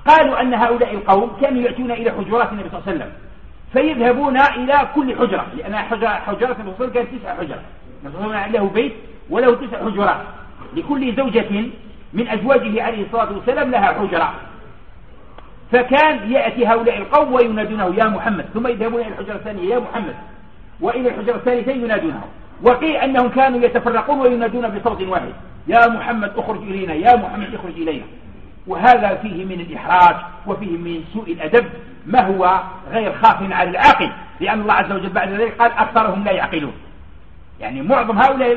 قالوا أن هؤلاء القوم كانوا يأتون إلى حجرات النبي صلى الله عليه وسلم فيذهبون إلى كل حجرة لأن حجرات النبي صلى الله عليه وسلم كانت تسع حجرات النبي صلى الله عليه وسلم له بيت وله تسع حجرات. لكل زوجة من أزواجه عليه الصلاة والسلام لها حجرة. فكان يأتي هؤلاء القوم وينادونه يا محمد. ثم يذهبون إلى الحجرة الثانية يا محمد. وإلى الحجرة الثالثة ينادونه وقيل أنهم كانوا يتفرقون وينادون بصوت واحد يا محمد اخرج إلينا يا محمد اخرج إلينا. وهذا فيه من الإحراج وفيه من سوء الأدب ما هو غير خاف على العاقل لأن الله عز وجل بعد ذلك قال أكثرهم لا يعقلون. يعني معظم هؤلاء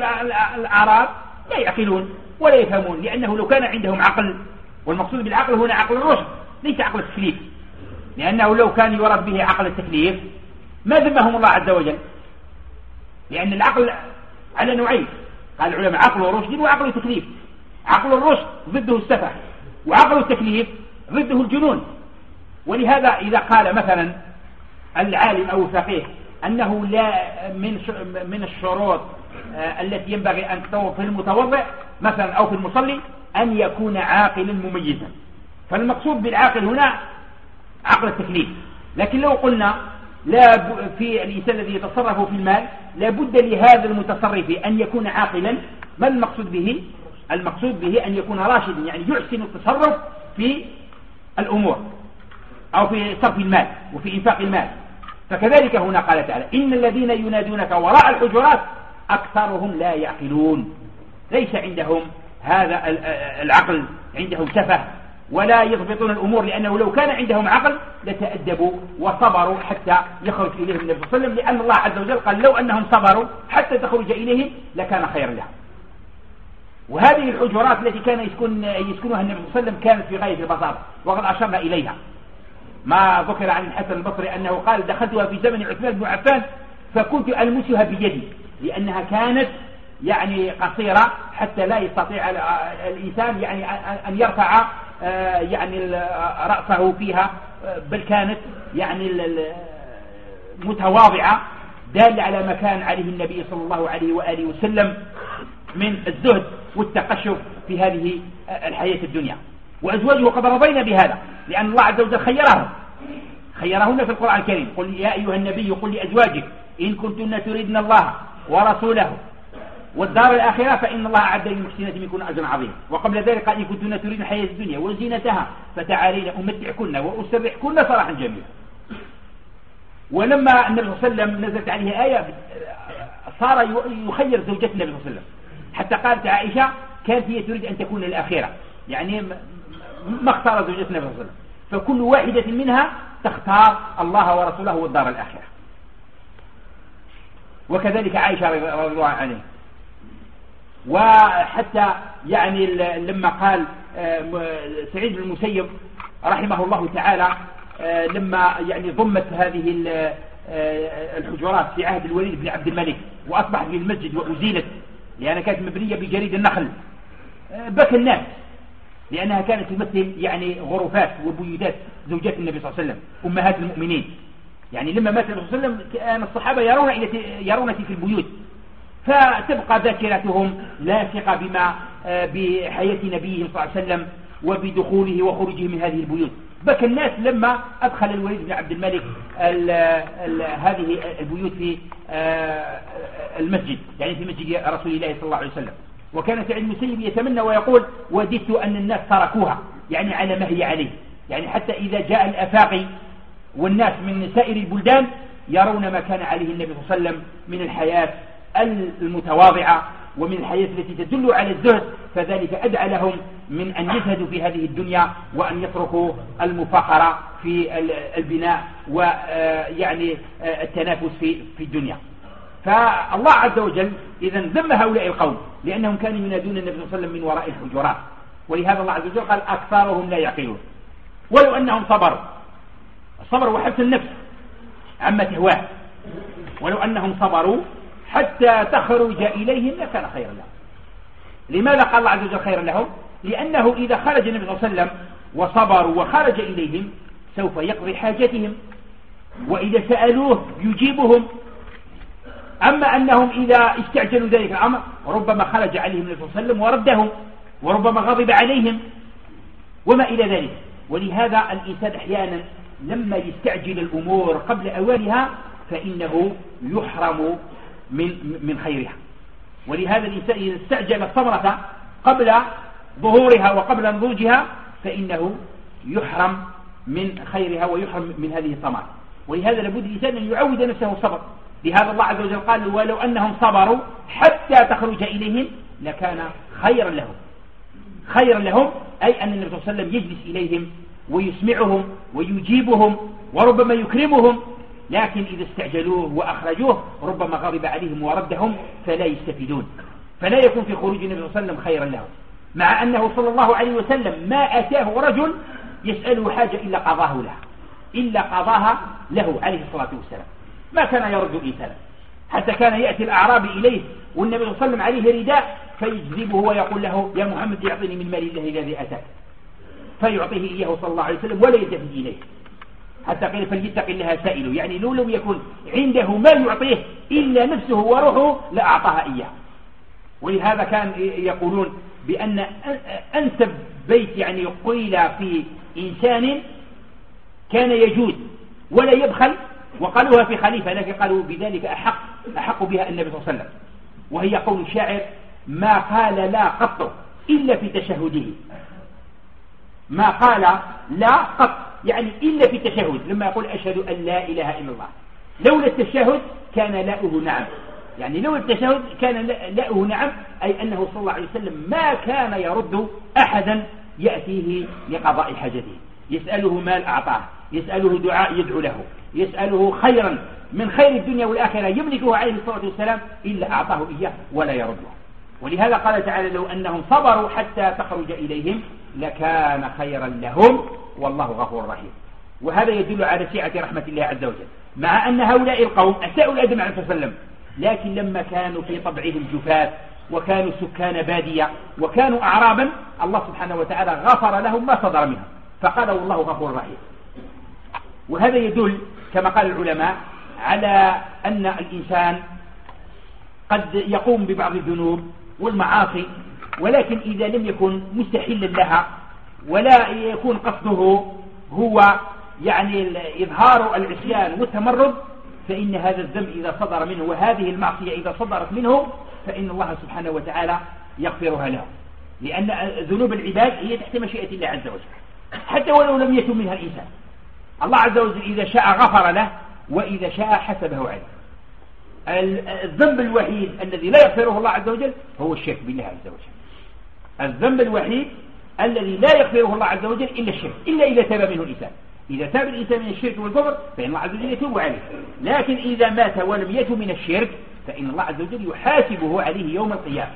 الأعراب لا يعقلون ولا يفهمون لأنه لو كان عندهم عقل والمقصود بالعقل هنا عقل الرشد ليس عقل التكليف. لأنه لو كان يرد به عقل التكليف ما ذمهم الله عز وجل؟ لأن العقل على نوعين. قال العلماء عقل رشد وعقل تكليف عقل الرشد ضده السفه. وعقل التكليف ضده الجنون. ولهذا إذا قال مثلا العالم أو الفقيه أنه لا من من الشروط آه، التي ينبغي أن تطور في المتوضع مثلا أو في المصلي أن يكون عاقلا مميزا. فالمقصود بالعاقل هنا عقل التكليف. لكن لو قلنا لا في الإنسان الذي يتصرف في المال لابد لهذا المتصرف أن يكون عاقلا. ما المقصود به؟ المقصود به أن يكون راشدا يعني يحسن التصرف في الأمور أو في صرف المال وفي إنفاق المال. فكذلك هنا قال تعالى إن الذين ينادونك وراء الحجرات أكثرهم لا يعقلون. ليس عندهم هذا العقل عندهم سفه ولا يضبطون الأمور لأنه لو كان عندهم عقل لتأدبوا وصبروا حتى يخرج إليهم النبي صلى الله عليه وسلم لأن الله عز وجل قال لو أنهم صبروا حتى تخرج إليهم لكان خيرا لهم. وهذه الحجرات التي كان يسكن يسكنها النبي صلى الله عليه وسلم كانت في غاية البساطة وقد أشرنا إليها. ما ذكر عن الحسن البصري أنه قال دخلتها في زمن عثمان بن عفان فكنت ألمسها بيدي لأنها كانت يعني قصيرة حتى لا يستطيع الإنسان يعني أن يرفع آه، يعني رأسه فيها بل كانت يعني متواضعة دالة على ما كان عليه النبي صلى الله عليه وآله وسلم من الزهد. والتقشف في هذه الحياة الدنيا. وأزواجه قد رضينا بهذا لأن الله عز وجل خيرهم. خيرهن في القرآن الكريم. قل يا أيها النبي قل لأزواجك إن كنتن تريدن الله ورسوله والدار الآخرة فإن الله أعد للمحسنات منكن أجرا عظيما. وقبل ذلك قال إن كنتن تريدن الحياة الدنيا وزينتها فتعالين أمتعكن وأسرحكن سراحا جميلا. ولما النبي صلى الله عليه وسلم نزلت عليه آية صار يخير زوجة النبي صلى الله عليه وسلم. حتى قالت عائشة كانت هي تريد أن تكون الأخيرة يعني ما اختار عليه وسلم. فكل واحدة منها تختار الله ورسوله والدار الآخرة. وكذلك عائشة رضي الله عنها. وحتى يعني لما قال آه، سعيد بن المسيب رحمه الله تعالى آه، لما يعني ضمت هذه آه، الحجرات في عهد الوليد بن عبد الملك وأصبحت في المسجد وأزيلت لأنها كانت مبنية بجريد النخل. بكى الناس. لأنها كانت تمثل يعني غرفات وبيوتات زوجات النبي صلى الله عليه وسلم أمهات المؤمنين. يعني لما مات النبي صلى الله عليه وسلم كان الصحابة يرون يرون تلك البيوت. فتبقى ذاكرتهم لاصقة بما آه، بحياة نبيهم صلى الله عليه وسلم وبدخوله وخروجه من هذه البيوت. بكى الناس لما أدخل الوليد بن عبد الملك ال ال هذه البيوت في آه، المسجد يعني في مسجد رسول الله صلى الله عليه وسلم. وكان سعيد المسيب يتمنى ويقول وددت أن الناس تركوها يعني على ما هي عليه. يعني حتى إذا جاء الأفاقي والناس من سائر البلدان يرون ما كان عليه النبي صلى الله عليه وسلم من الحياة المتواضعة ومن الحياة التي تدل على الزهد فذلك أدعى لهم من أن يزهدوا في هذه الدنيا وأن يتركوا المفاخرة في البناء ويعني التنافس في في الدنيا. فالله عز وجل إذا ذم هؤلاء القوم لأنهم كانوا ينادون النبي صلى الله عليه وسلم من وراء الحجرات. ولهذا الله عز وجل قال أكثرهم لا يعقلون. ولو أنهم صبروا. الصبر وحبس النفس عما تهواه. ولو أنهم صبروا حتى تخرج إليهم لكان خيرا لهم. لماذا قال الله عز وجل خيرا لهم؟ لأنه إذا خرج النبي صلى الله عليه وسلم وصبروا وخرج إليهم سوف يقضي حاجتهم. وإذا سألوه يجيبهم. أما أنهم إذا استعجلوا ذلك الأمر ربما خرج عليهم النبي صلى الله عليه وسلم وردهم وربما غضب عليهم وما إلى ذلك. ولهذا الإنسان أحيانا لما يستعجل الأمور قبل أوانها فإنه يحرم من من خيرها. ولهذا الإنسان إذا استعجل الثمرة قبل ظهورها وقبل نضوجها فإنه يحرم من خيرها ويحرم من هذه الثمرة. ولهذا لابد الإنسان أن يعود نفسه الصبر لهذا الله عز وجل قال ولو أنهم صبروا حتى تخرج إليهم لكان خيرا لهم. خيرا لهم أي أن النبي صلى الله عليه وسلم يجلس إليهم ويسمعهم ويجيبهم وربما يكرمهم لكن إذا استعجلوه وأخرجوه ربما غضب عليهم وردهم فلا يستفيدون. فلا يكون في خروج النبي صلى الله عليه وسلم خيرا لهم مع أنه صلى الله عليه وسلم ما أتاه رجل يسأله حاجة إلا قضاه له. إلا قضاها له عليه الصلاة والسلام. ما كان يرد إيثالا حتى كان يأتي الأعرابي إليه والنبي صلى الله عليه وسلم عليه رداء فيجذبه ويقول له يا محمد يعطيني من مال الله الذي أتاك. فيعطيه إياه صلى الله عليه وسلم ولا يلتفت إليه. حتى قيل فليتق الله سائله يعني لو لم يكن عنده ما يعطيه إلا نفسه وروحه لأعطاها إياه. ولهذا كان يقولون بأن أنسب بيت يعني قيل في إنسان كان يجود ولا يبخل وقالوها في خليفة لكن قالوا بذلك أحق أحق بها النبي صلى الله عليه وسلم. وهي قول الشاعر ما قال لا قط إلا في تشهده. ما قال لا قط يعني إلا في التشهد لما يقول أشهد أن لا إله إلا الله. لولا التشهد كان لاؤه نعم. يعني لولا التشهد كان لاؤه نعم أي أنه صلى الله عليه وسلم ما كان يرد أحدا يأتيه لقضاء حاجته. يسأله مال أعطاه يسأله دعاء يدعو له يسأله خيرا من خير الدنيا والآخرة يملكه عليه الصلاة والسلام إلا أعطاه إياه ولا يرده. ولهذا قال تعالى لو أنهم صبروا حتى تخرج إليهم لكان خيرا لهم والله غفور رحيم. وهذا يدل على سعة رحمة الله عز وجل. مع أن هؤلاء القوم أساءوا الأدب عليه والسلام لكن لما كانوا في طبعهم جفاف وكانوا سكان بادية وكانوا أعرابا الله سبحانه وتعالى غفر لهم ما صدر منهم. فقال والله غفور رحيم. وهذا يدل كما قال العلماء على أن الإنسان قد يقوم ببعض الذنوب والمعاصي ولكن إذا لم يكن مستحلا لها ولا يكون قصده هو يعني إظهار العصيان والتمرد فإن هذا الذنب إذا صدر منه وهذه المعصية إذا صدرت منه فإن الله سبحانه وتعالى يغفرها له. لأن ذنوب العباد هي تحت مشيئة الله عز وجل. حتى ولو لم يتم منها الإنسان. الله عز وجل إذا شاء غفر له وإذا شاء حسبه عليه. الذنب الوحيد الذي لا يغفره الله عز وجل هو الشرك بالله عز وجل. الذنب الوحيد الذي لا يغفره الله عز وجل إلا الشرك إلا إذا تاب منه الإنسان. إذا تاب الإنسان من الشرك والكفر فإن الله عز وجل يتوب عليه. لكن إذا مات ولم يتب من الشرك فإن الله عز وجل يحاسبه عليه يوم القيامة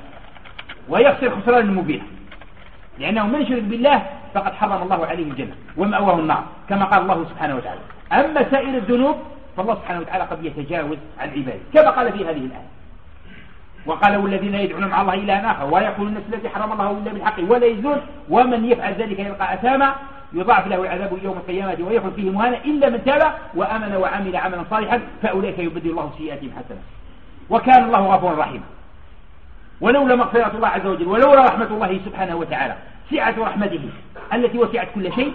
ويخسر خسرانا مبينا. لأنه من يشرك بالله فقد حرم الله عليه الجنة ومأواه النار كما قال الله سبحانه وتعالى. أما سائر الذنوب فالله سبحانه وتعالى قد يتجاوز عن عباده كما قال في هذه الآية. وقال والذين يدعون مع الله إلى آخر ويقولون النفس التي حرم الله إلا بالحق ولا يزنون ومن يفعل ذلك يلقى أثاما يضاعف له العذاب يوم القيامة ويخلد فيه مهانا إلا من تاب وآمن وعمل عملا صالحا فأولئك يبدل الله سيئاتهم حسنة. وكان الله غفورا رحيما. ولولا مغفرة الله عز وجل ولولا رحمة الله سبحانه وتعالى سعة رحمته التي وسعت كل شيء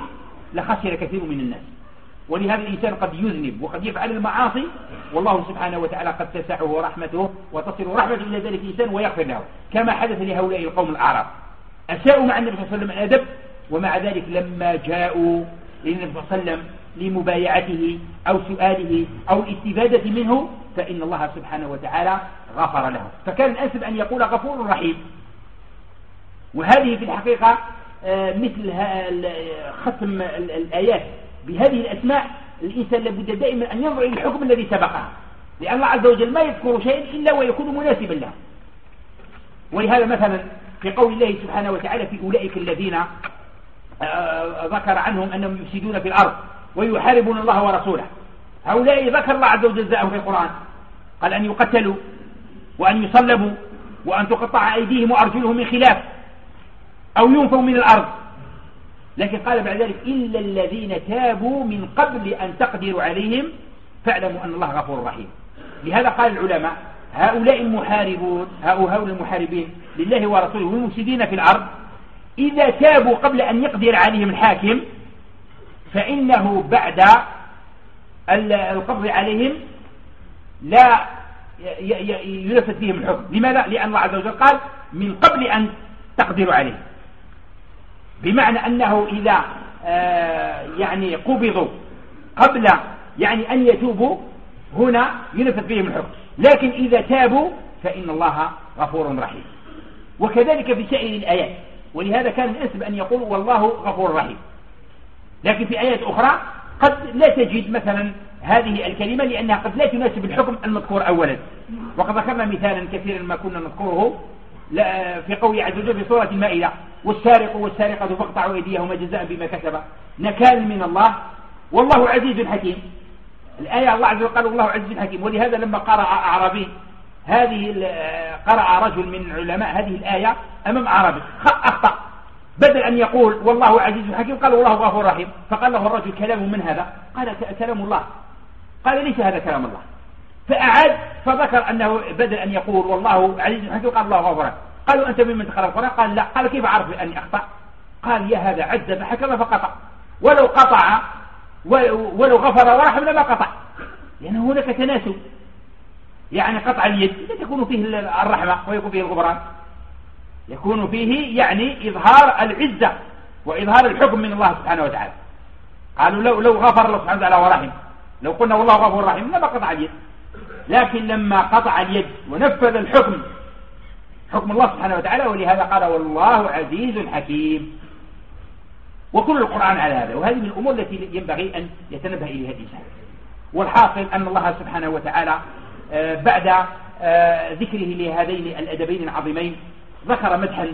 لخسر كثير من الناس. ولهذا الإنسان قد يذنب وقد يفعل المعاصي والله سبحانه وتعالى قد تسعه رحمته وتصل رحمته إلى ذلك الإنسان ويغفر له كما حدث لهؤلاء القوم الأعراب. أساءوا مع النبي صلى الله عليه وسلم الأدب ومع ذلك لما جاءوا للنبي صلى الله عليه وسلم لمبايعته أو سؤاله أو الاستفادة منه فإن الله سبحانه وتعالى غفر له. فكان الأنسب أن يقول غفور رحيم. وهذه في الحقيقة آه، مثل ختم الآيات. بهذه الأسماء الإنسان لابد دائما أن ينظر إلى الحكم الذي سبقها. لأن الله عز وجل ما يذكر شيء إلا ويكون مناسبا له. ولهذا مثلا في قول الله سبحانه وتعالى في أولئك الذين آه، آه، ذكر عنهم أنهم يفسدون في الأرض ويحاربون الله ورسوله. هؤلاء ذكر الله عز وجل جزاءهم في القرآن. قال أن يقتلوا وأن يصلبوا وأن تقطع أيديهم وأرجلهم من خلاف أو ينفوا من الأرض. لكن قال بعد ذلك إلا الذين تابوا من قبل أن تقدروا عليهم فاعلموا أن الله غفور رحيم. لهذا قال العلماء هؤلاء المحاربون هؤلاء المحاربين لله ورسوله والمفسدين في الأرض إذا تابوا قبل أن يقدر عليهم الحاكم فإنه بعد القبض عليهم لا ينفذ فيهم الحكم. لماذا؟ لأن الله عز وجل قال من قبل أن تقدروا عليه بمعنى أنه إذا آه، يعني قبضوا قبل يعني أن يتوبوا هنا ينفذ فيهم الحكم. لكن إذا تابوا فإن الله غفور رحيم. وكذلك في سائر الآيات. ولهذا كان الأنسب أن يقول والله غفور رحيم. لكن في آيات أخرى قد لا تجد مثلا هذه الكلمة لأنها قد لا تناسب الحكم المذكور أولا. وقد ذكرنا مثالا كثيرا ما كنا نذكره في قوله عز وجل في سورة المائدة. والسارق والسارقة فاقطعوا أيديهما جزاء بما كسب. نكال من الله. والله عزيز حكيم. الآية الله عز وجل قال الله عزيز حكيم. ولهذا لما قرأ أعرابي هذه قرأ رجل من علماء هذه الآية أمام أعرابي. أخطأ. بدل أن يقول والله عزيز حكيم قال والله غفور رحيم. فقال له الرجل كلام من هذا؟ قال كلام الله. قال ليس هذا كلام الله. فأعاد فذكر أنه بدل أن يقول والله عزيز حكيم قال الله غفور قالوا أنت ممن تقرأ القرآن قال لا. قال كيف أعرف بأني أخطأ؟ قال يا هذا عد فحكم فقطع. ولو قطع ولو غفر ورحم لما قطع. لأن هناك تناسب. يعني قطع اليد لا تكون فيه الرحمة ويكون فيه الغفران يكون فيه يعني إظهار العزة وإظهار الحكم من الله سبحانه وتعالى. قالوا لو, لو غفر الله سبحانه وتعالى ورحم. لو قلنا والله غفور رحيم لما قطع اليد. لكن لما قطع اليد ونفذ الحكم حكم الله سبحانه وتعالى ولهذا قال والله عزيز حكيم. وكل القرآن على هذا وهذه من الأمور التي ينبغي أن يتنبه إليها الإنسان. والحاصل أن الله سبحانه وتعالى آه، بعد آه، ذكره لهذين الأدبين العظيمين ذكر مدحا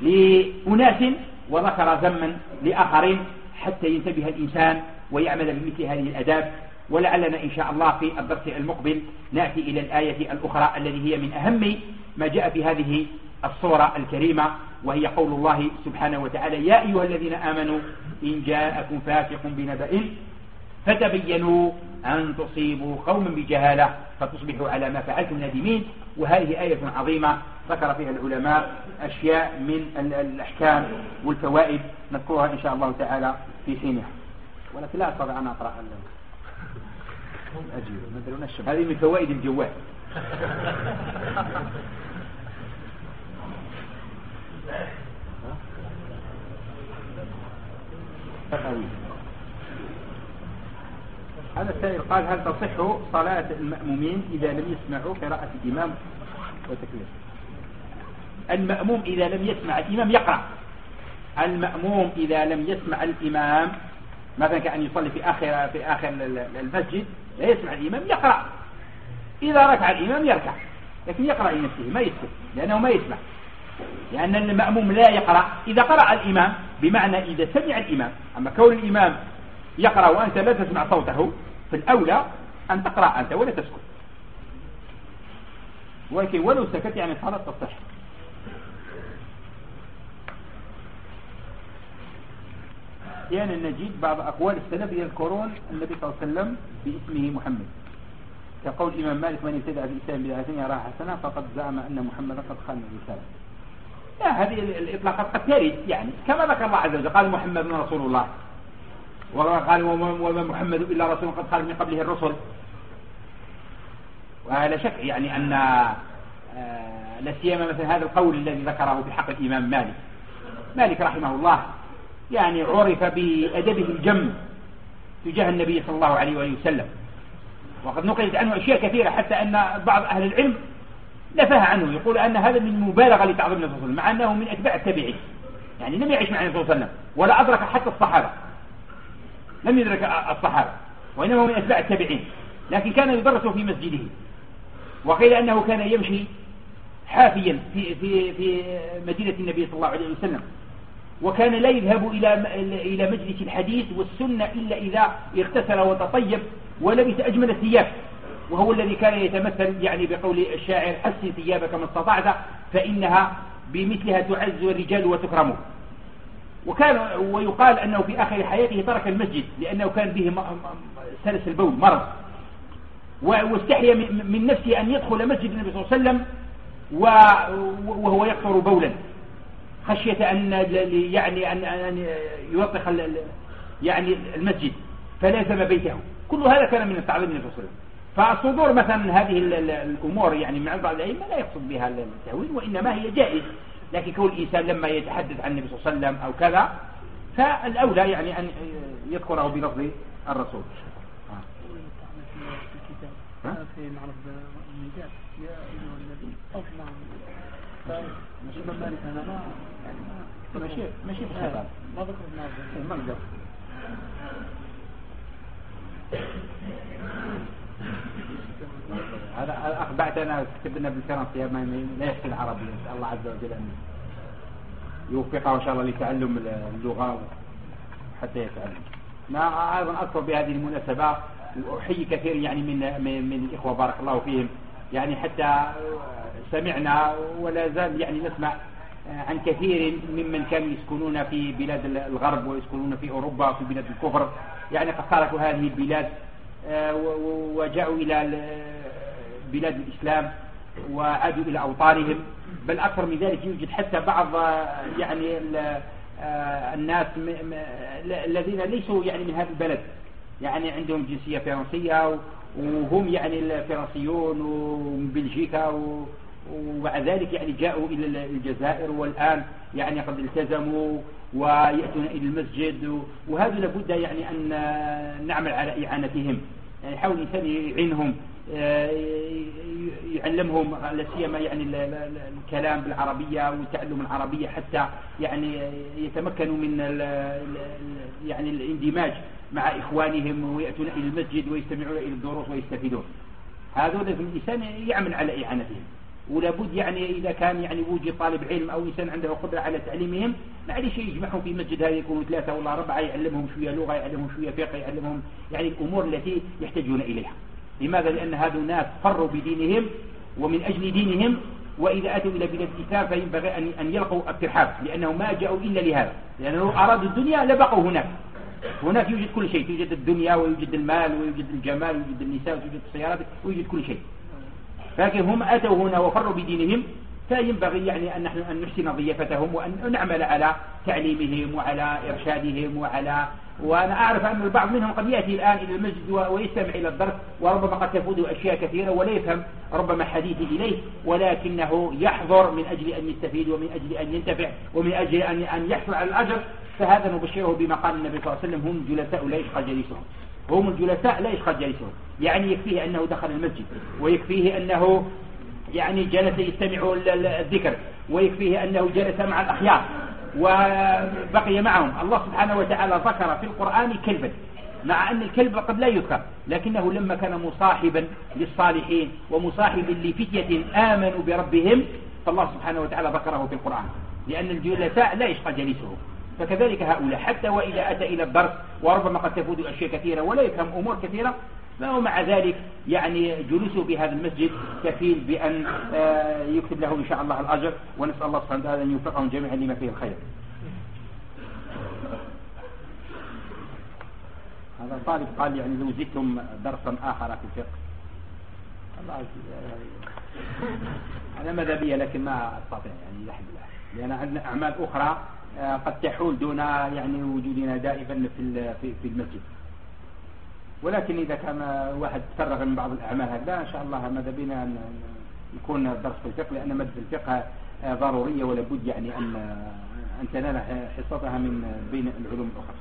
لأناس وذكر ذما لآخرين حتى ينتبه الإنسان ويعمل بمثل هذه الأداب. ولعلنا إن شاء الله في الدرس المقبل نأتي إلى الآية الأخرى التي هي من أهم ما جاء في هذه الصورة الكريمة وهي قول الله سبحانه وتعالى يا أيها الذين آمنوا إن جاءكم فاسق بنبأ فتبينوا أن تصيبوا قوما بجهالة فتصبحوا على ما فعلتم نادمين. وهذه آية عظيمة ذكر فيها العلماء أشياء من الأحكام والفوائد نذكرها إن شاء الله تعالى في حينها. ولكن لا أستطيع أن أقرأ أجيب هذه من فوائد الجوال. هذا السائل قال هل تصح صلاة المأمومين إذا لم يسمعوا قراءة الإمام وتكبير المأموم إذا لم يسمع الإمام يقرأ. المأموم إذا لم يسمع الإمام مثلا كأن يصلي في آخر في آخر المسجد لا يسمع الإمام يقرأ. إذا ركع الإمام يركع لكن يقرأ لنفسه ما يسكت لأنه ما يسمع. لأن المأموم لا يقرأ. إذا قرأ الإمام بمعنى إذا سمع الإمام. أما كون الإمام يقرأ وأنت لا تسمع صوته في الأولى أن تقرأ أنت ولا تسكت. ولكن ولو سكت يعني الصلاة تصح أحيانا نجد بعض أقوال السلف يذكرون النبي صلى الله عليه وسلم باسمه محمد. كقول الإمام مالك من ابتدع في الإسلام بدعتين يراها حسنة فقد زعم أن محمدا قد خان الرسالة لا هذه الإطلاقات قد ترد يعني كما ذكر الله عز وجل قال محمد رسول الله. وقال وما محمد إلا رسول قد خالف من قبله الرسل. ولا شك يعني أن آه، لا سيما مثل هذا القول الذي ذكره بحق الإمام مالك. مالك رحمه الله. يعني عرف بأدبه الجم تجاه النبي صلى الله عليه وآله وسلم. وقد نقلت عنه أشياء كثيرة حتى أن بعض أهل العلم نفاه عنه يقول أن هذا من مبالغة لتعظيم النبي صلى الله عليه وسلم مع أنه من أتباع التابعين. يعني لم يعيش مع النبي صلى الله عليه وسلم ولا أدرك حتى الصحابة. لم يدرك الصحابة وإنما من أتباع التابعين. لكن كان يدرس في مسجده. وقيل أنه كان يمشي حافيا في, في, في مدينة النبي صلى الله عليه وسلم. وكان لا يذهب إلى إلى مجلس الحديث والسنة إلا إذا اغتسل وتطيب ولبس أجمل الثياب. وهو الذي كان يتمثل يعني بقول الشاعر حسن ثيابك ما استطعت فإنها بمثلها تعز الرجال وتكرم. وكان ويقال أنه في آخر حياته ترك المسجد لأنه كان به سلس البول مرض. واستحيا من نفسه أن يدخل مسجد النبي صلى الله عليه وسلم وهو يقطر بولا. خشية أن يعني أن أن يوطخ يعني المسجد فلازم بيته. كل هذا كان من التعظيم النبي صلى الله عليه وسلم. فصدور مثلا هذه الأمور يعني مع بعض الأئمة لا يقصد بها التأويل وإنما هي جائز لكن كون الإنسان لما يتحدث عن النبي صلى الله عليه وسلم أو كذا فالأولى يعني أن يذكره بلفظ الرسول. في معرض النجاة يا أيها النبي الإمام ما ما ماشي ماشي ما ذكر ما ذكر هذا كتبنا بالفرنسية ما يحكي العربي نسال الله عز وجل ان يوفقه أن شاء الله لتعلم اللغة حتى يتعلم ما أيضا اذكر بهذه المناسبة واحيي كثير يعني من, من الاخوه بارك الله فيهم. يعني حتى سمعنا ولا زال يعني نسمع عن كثير ممن كانوا يسكنون في بلاد الغرب ويسكنون في أوروبا وفي بلاد الكفر. يعني قد تركوا هذه البلاد وجاءوا إلى بلاد الإسلام وعادوا إلى أوطانهم. بل أكثر من ذلك يوجد حتى بعض يعني الناس الذين ليسوا يعني من هذا البلد. يعني عندهم جنسية فرنسية وهم يعني الفرنسيون ومن بلجيكا ومع ذلك يعني جاءوا إلى الجزائر والآن يعني قد التزموا ويأتون إلى المسجد وهذا لابد يعني أن نعمل على إعانتهم. يعني حاول الإنسان يعينهم آه، يعلمهم لا سيما يعني الكلام بالعربية وتعلم العربية حتى يعني يتمكنوا من يعني الاندماج. مع إخوانهم ويأتون إلى المسجد ويستمعون إلى الدروس ويستفيدون. هذا لازم الإنسان يعمل على إعانتهم. ولابد يعني إذا كان يعني وجد طالب علم أو إنسان عنده قدرة على تعليمهم معلش يجمعهم في مسجد هذا يكونوا ثلاثة ولا أربعة يعلمهم شوية لغة يعلمهم شوية فقه يعلمهم يعني الأمور التي يحتاجون إليها. لماذا؟ لأن هذا الناس فروا بدينهم ومن أجل دينهم وإذا أتوا إلى بلاد الكتاب فينبغي أن يلقوا الترحاب لأنهم ما جاءوا إلا لهذا. لأنه أرادوا الدنيا لبقوا هناك. هناك يوجد كل شيء توجد الدنيا ويوجد المال ويوجد الجمال ويوجد النساء ويوجد السيارات ويوجد كل شيء. لكن هم أتوا هنا وفروا بدينهم فينبغي يعني أن نحن أن نحسن ضيافتهم وأن نعمل على تعليمهم وعلى إرشادهم وعلى وأنا أعرف أن البعض منهم قد يأتي الآن إلى المسجد ويستمع إلى الدرس وربما قد تفوته أشياء كثيرة ولا يفهم ربما حديثي إليه ولكنه يحضر من أجل أن يستفيد ومن أجل أن ينتفع ومن أجل أن يحصل على الأجر. فهذا نبشره بما قال النبي صلى الله عليه وسلم هم جلساء لا يشقى جليسهم هم الجلساء لا يشقى جليسهم يعني يكفيه أنه دخل المسجد ويكفيه أنه يعني جلس يستمع الذكر ويكفيه أنه جلس مع الأخيار وبقي معهم. الله سبحانه وتعالى ذكر في القرآن كلبا مع أن الكلب قد لا يذكر لكنه لما كان مصاحبا للصالحين ومصاحبا لفتية آمنوا بربهم فالله سبحانه وتعالى ذكره في القرآن لأن الجلساء لا يشقى جليسه فكذلك هؤلاء حتى وإذا أتى إلى الدرس وربما قد تفوت أشياء كثيرة ولا يفهم أمور كثيرة فهو مع ذلك يعني جلوسه في هذا المسجد كفيل بأن آه، يكتب له إن شاء الله الأجر ونسأل الله سبحانه وتعالى أن يوفقهم جميعا لما فيه الخير. هذا طالب قال يعني لو زدتم درسا آخر في الفقه. الله أنا ماذا لكن ما أستطيع يعني لحد الآن لأن عندنا أعمال أخرى قد تحول دون يعني وجودنا دائما في في المسجد. ولكن إذا كان واحد تفرغ من بعض الأعمال هذا إن شاء الله ماذا بنا أن يكون درس في الفقه لأن مادة الفقه ضرورية ولا بد يعني أن أن تنال حصتها من بين العلوم الأخرى.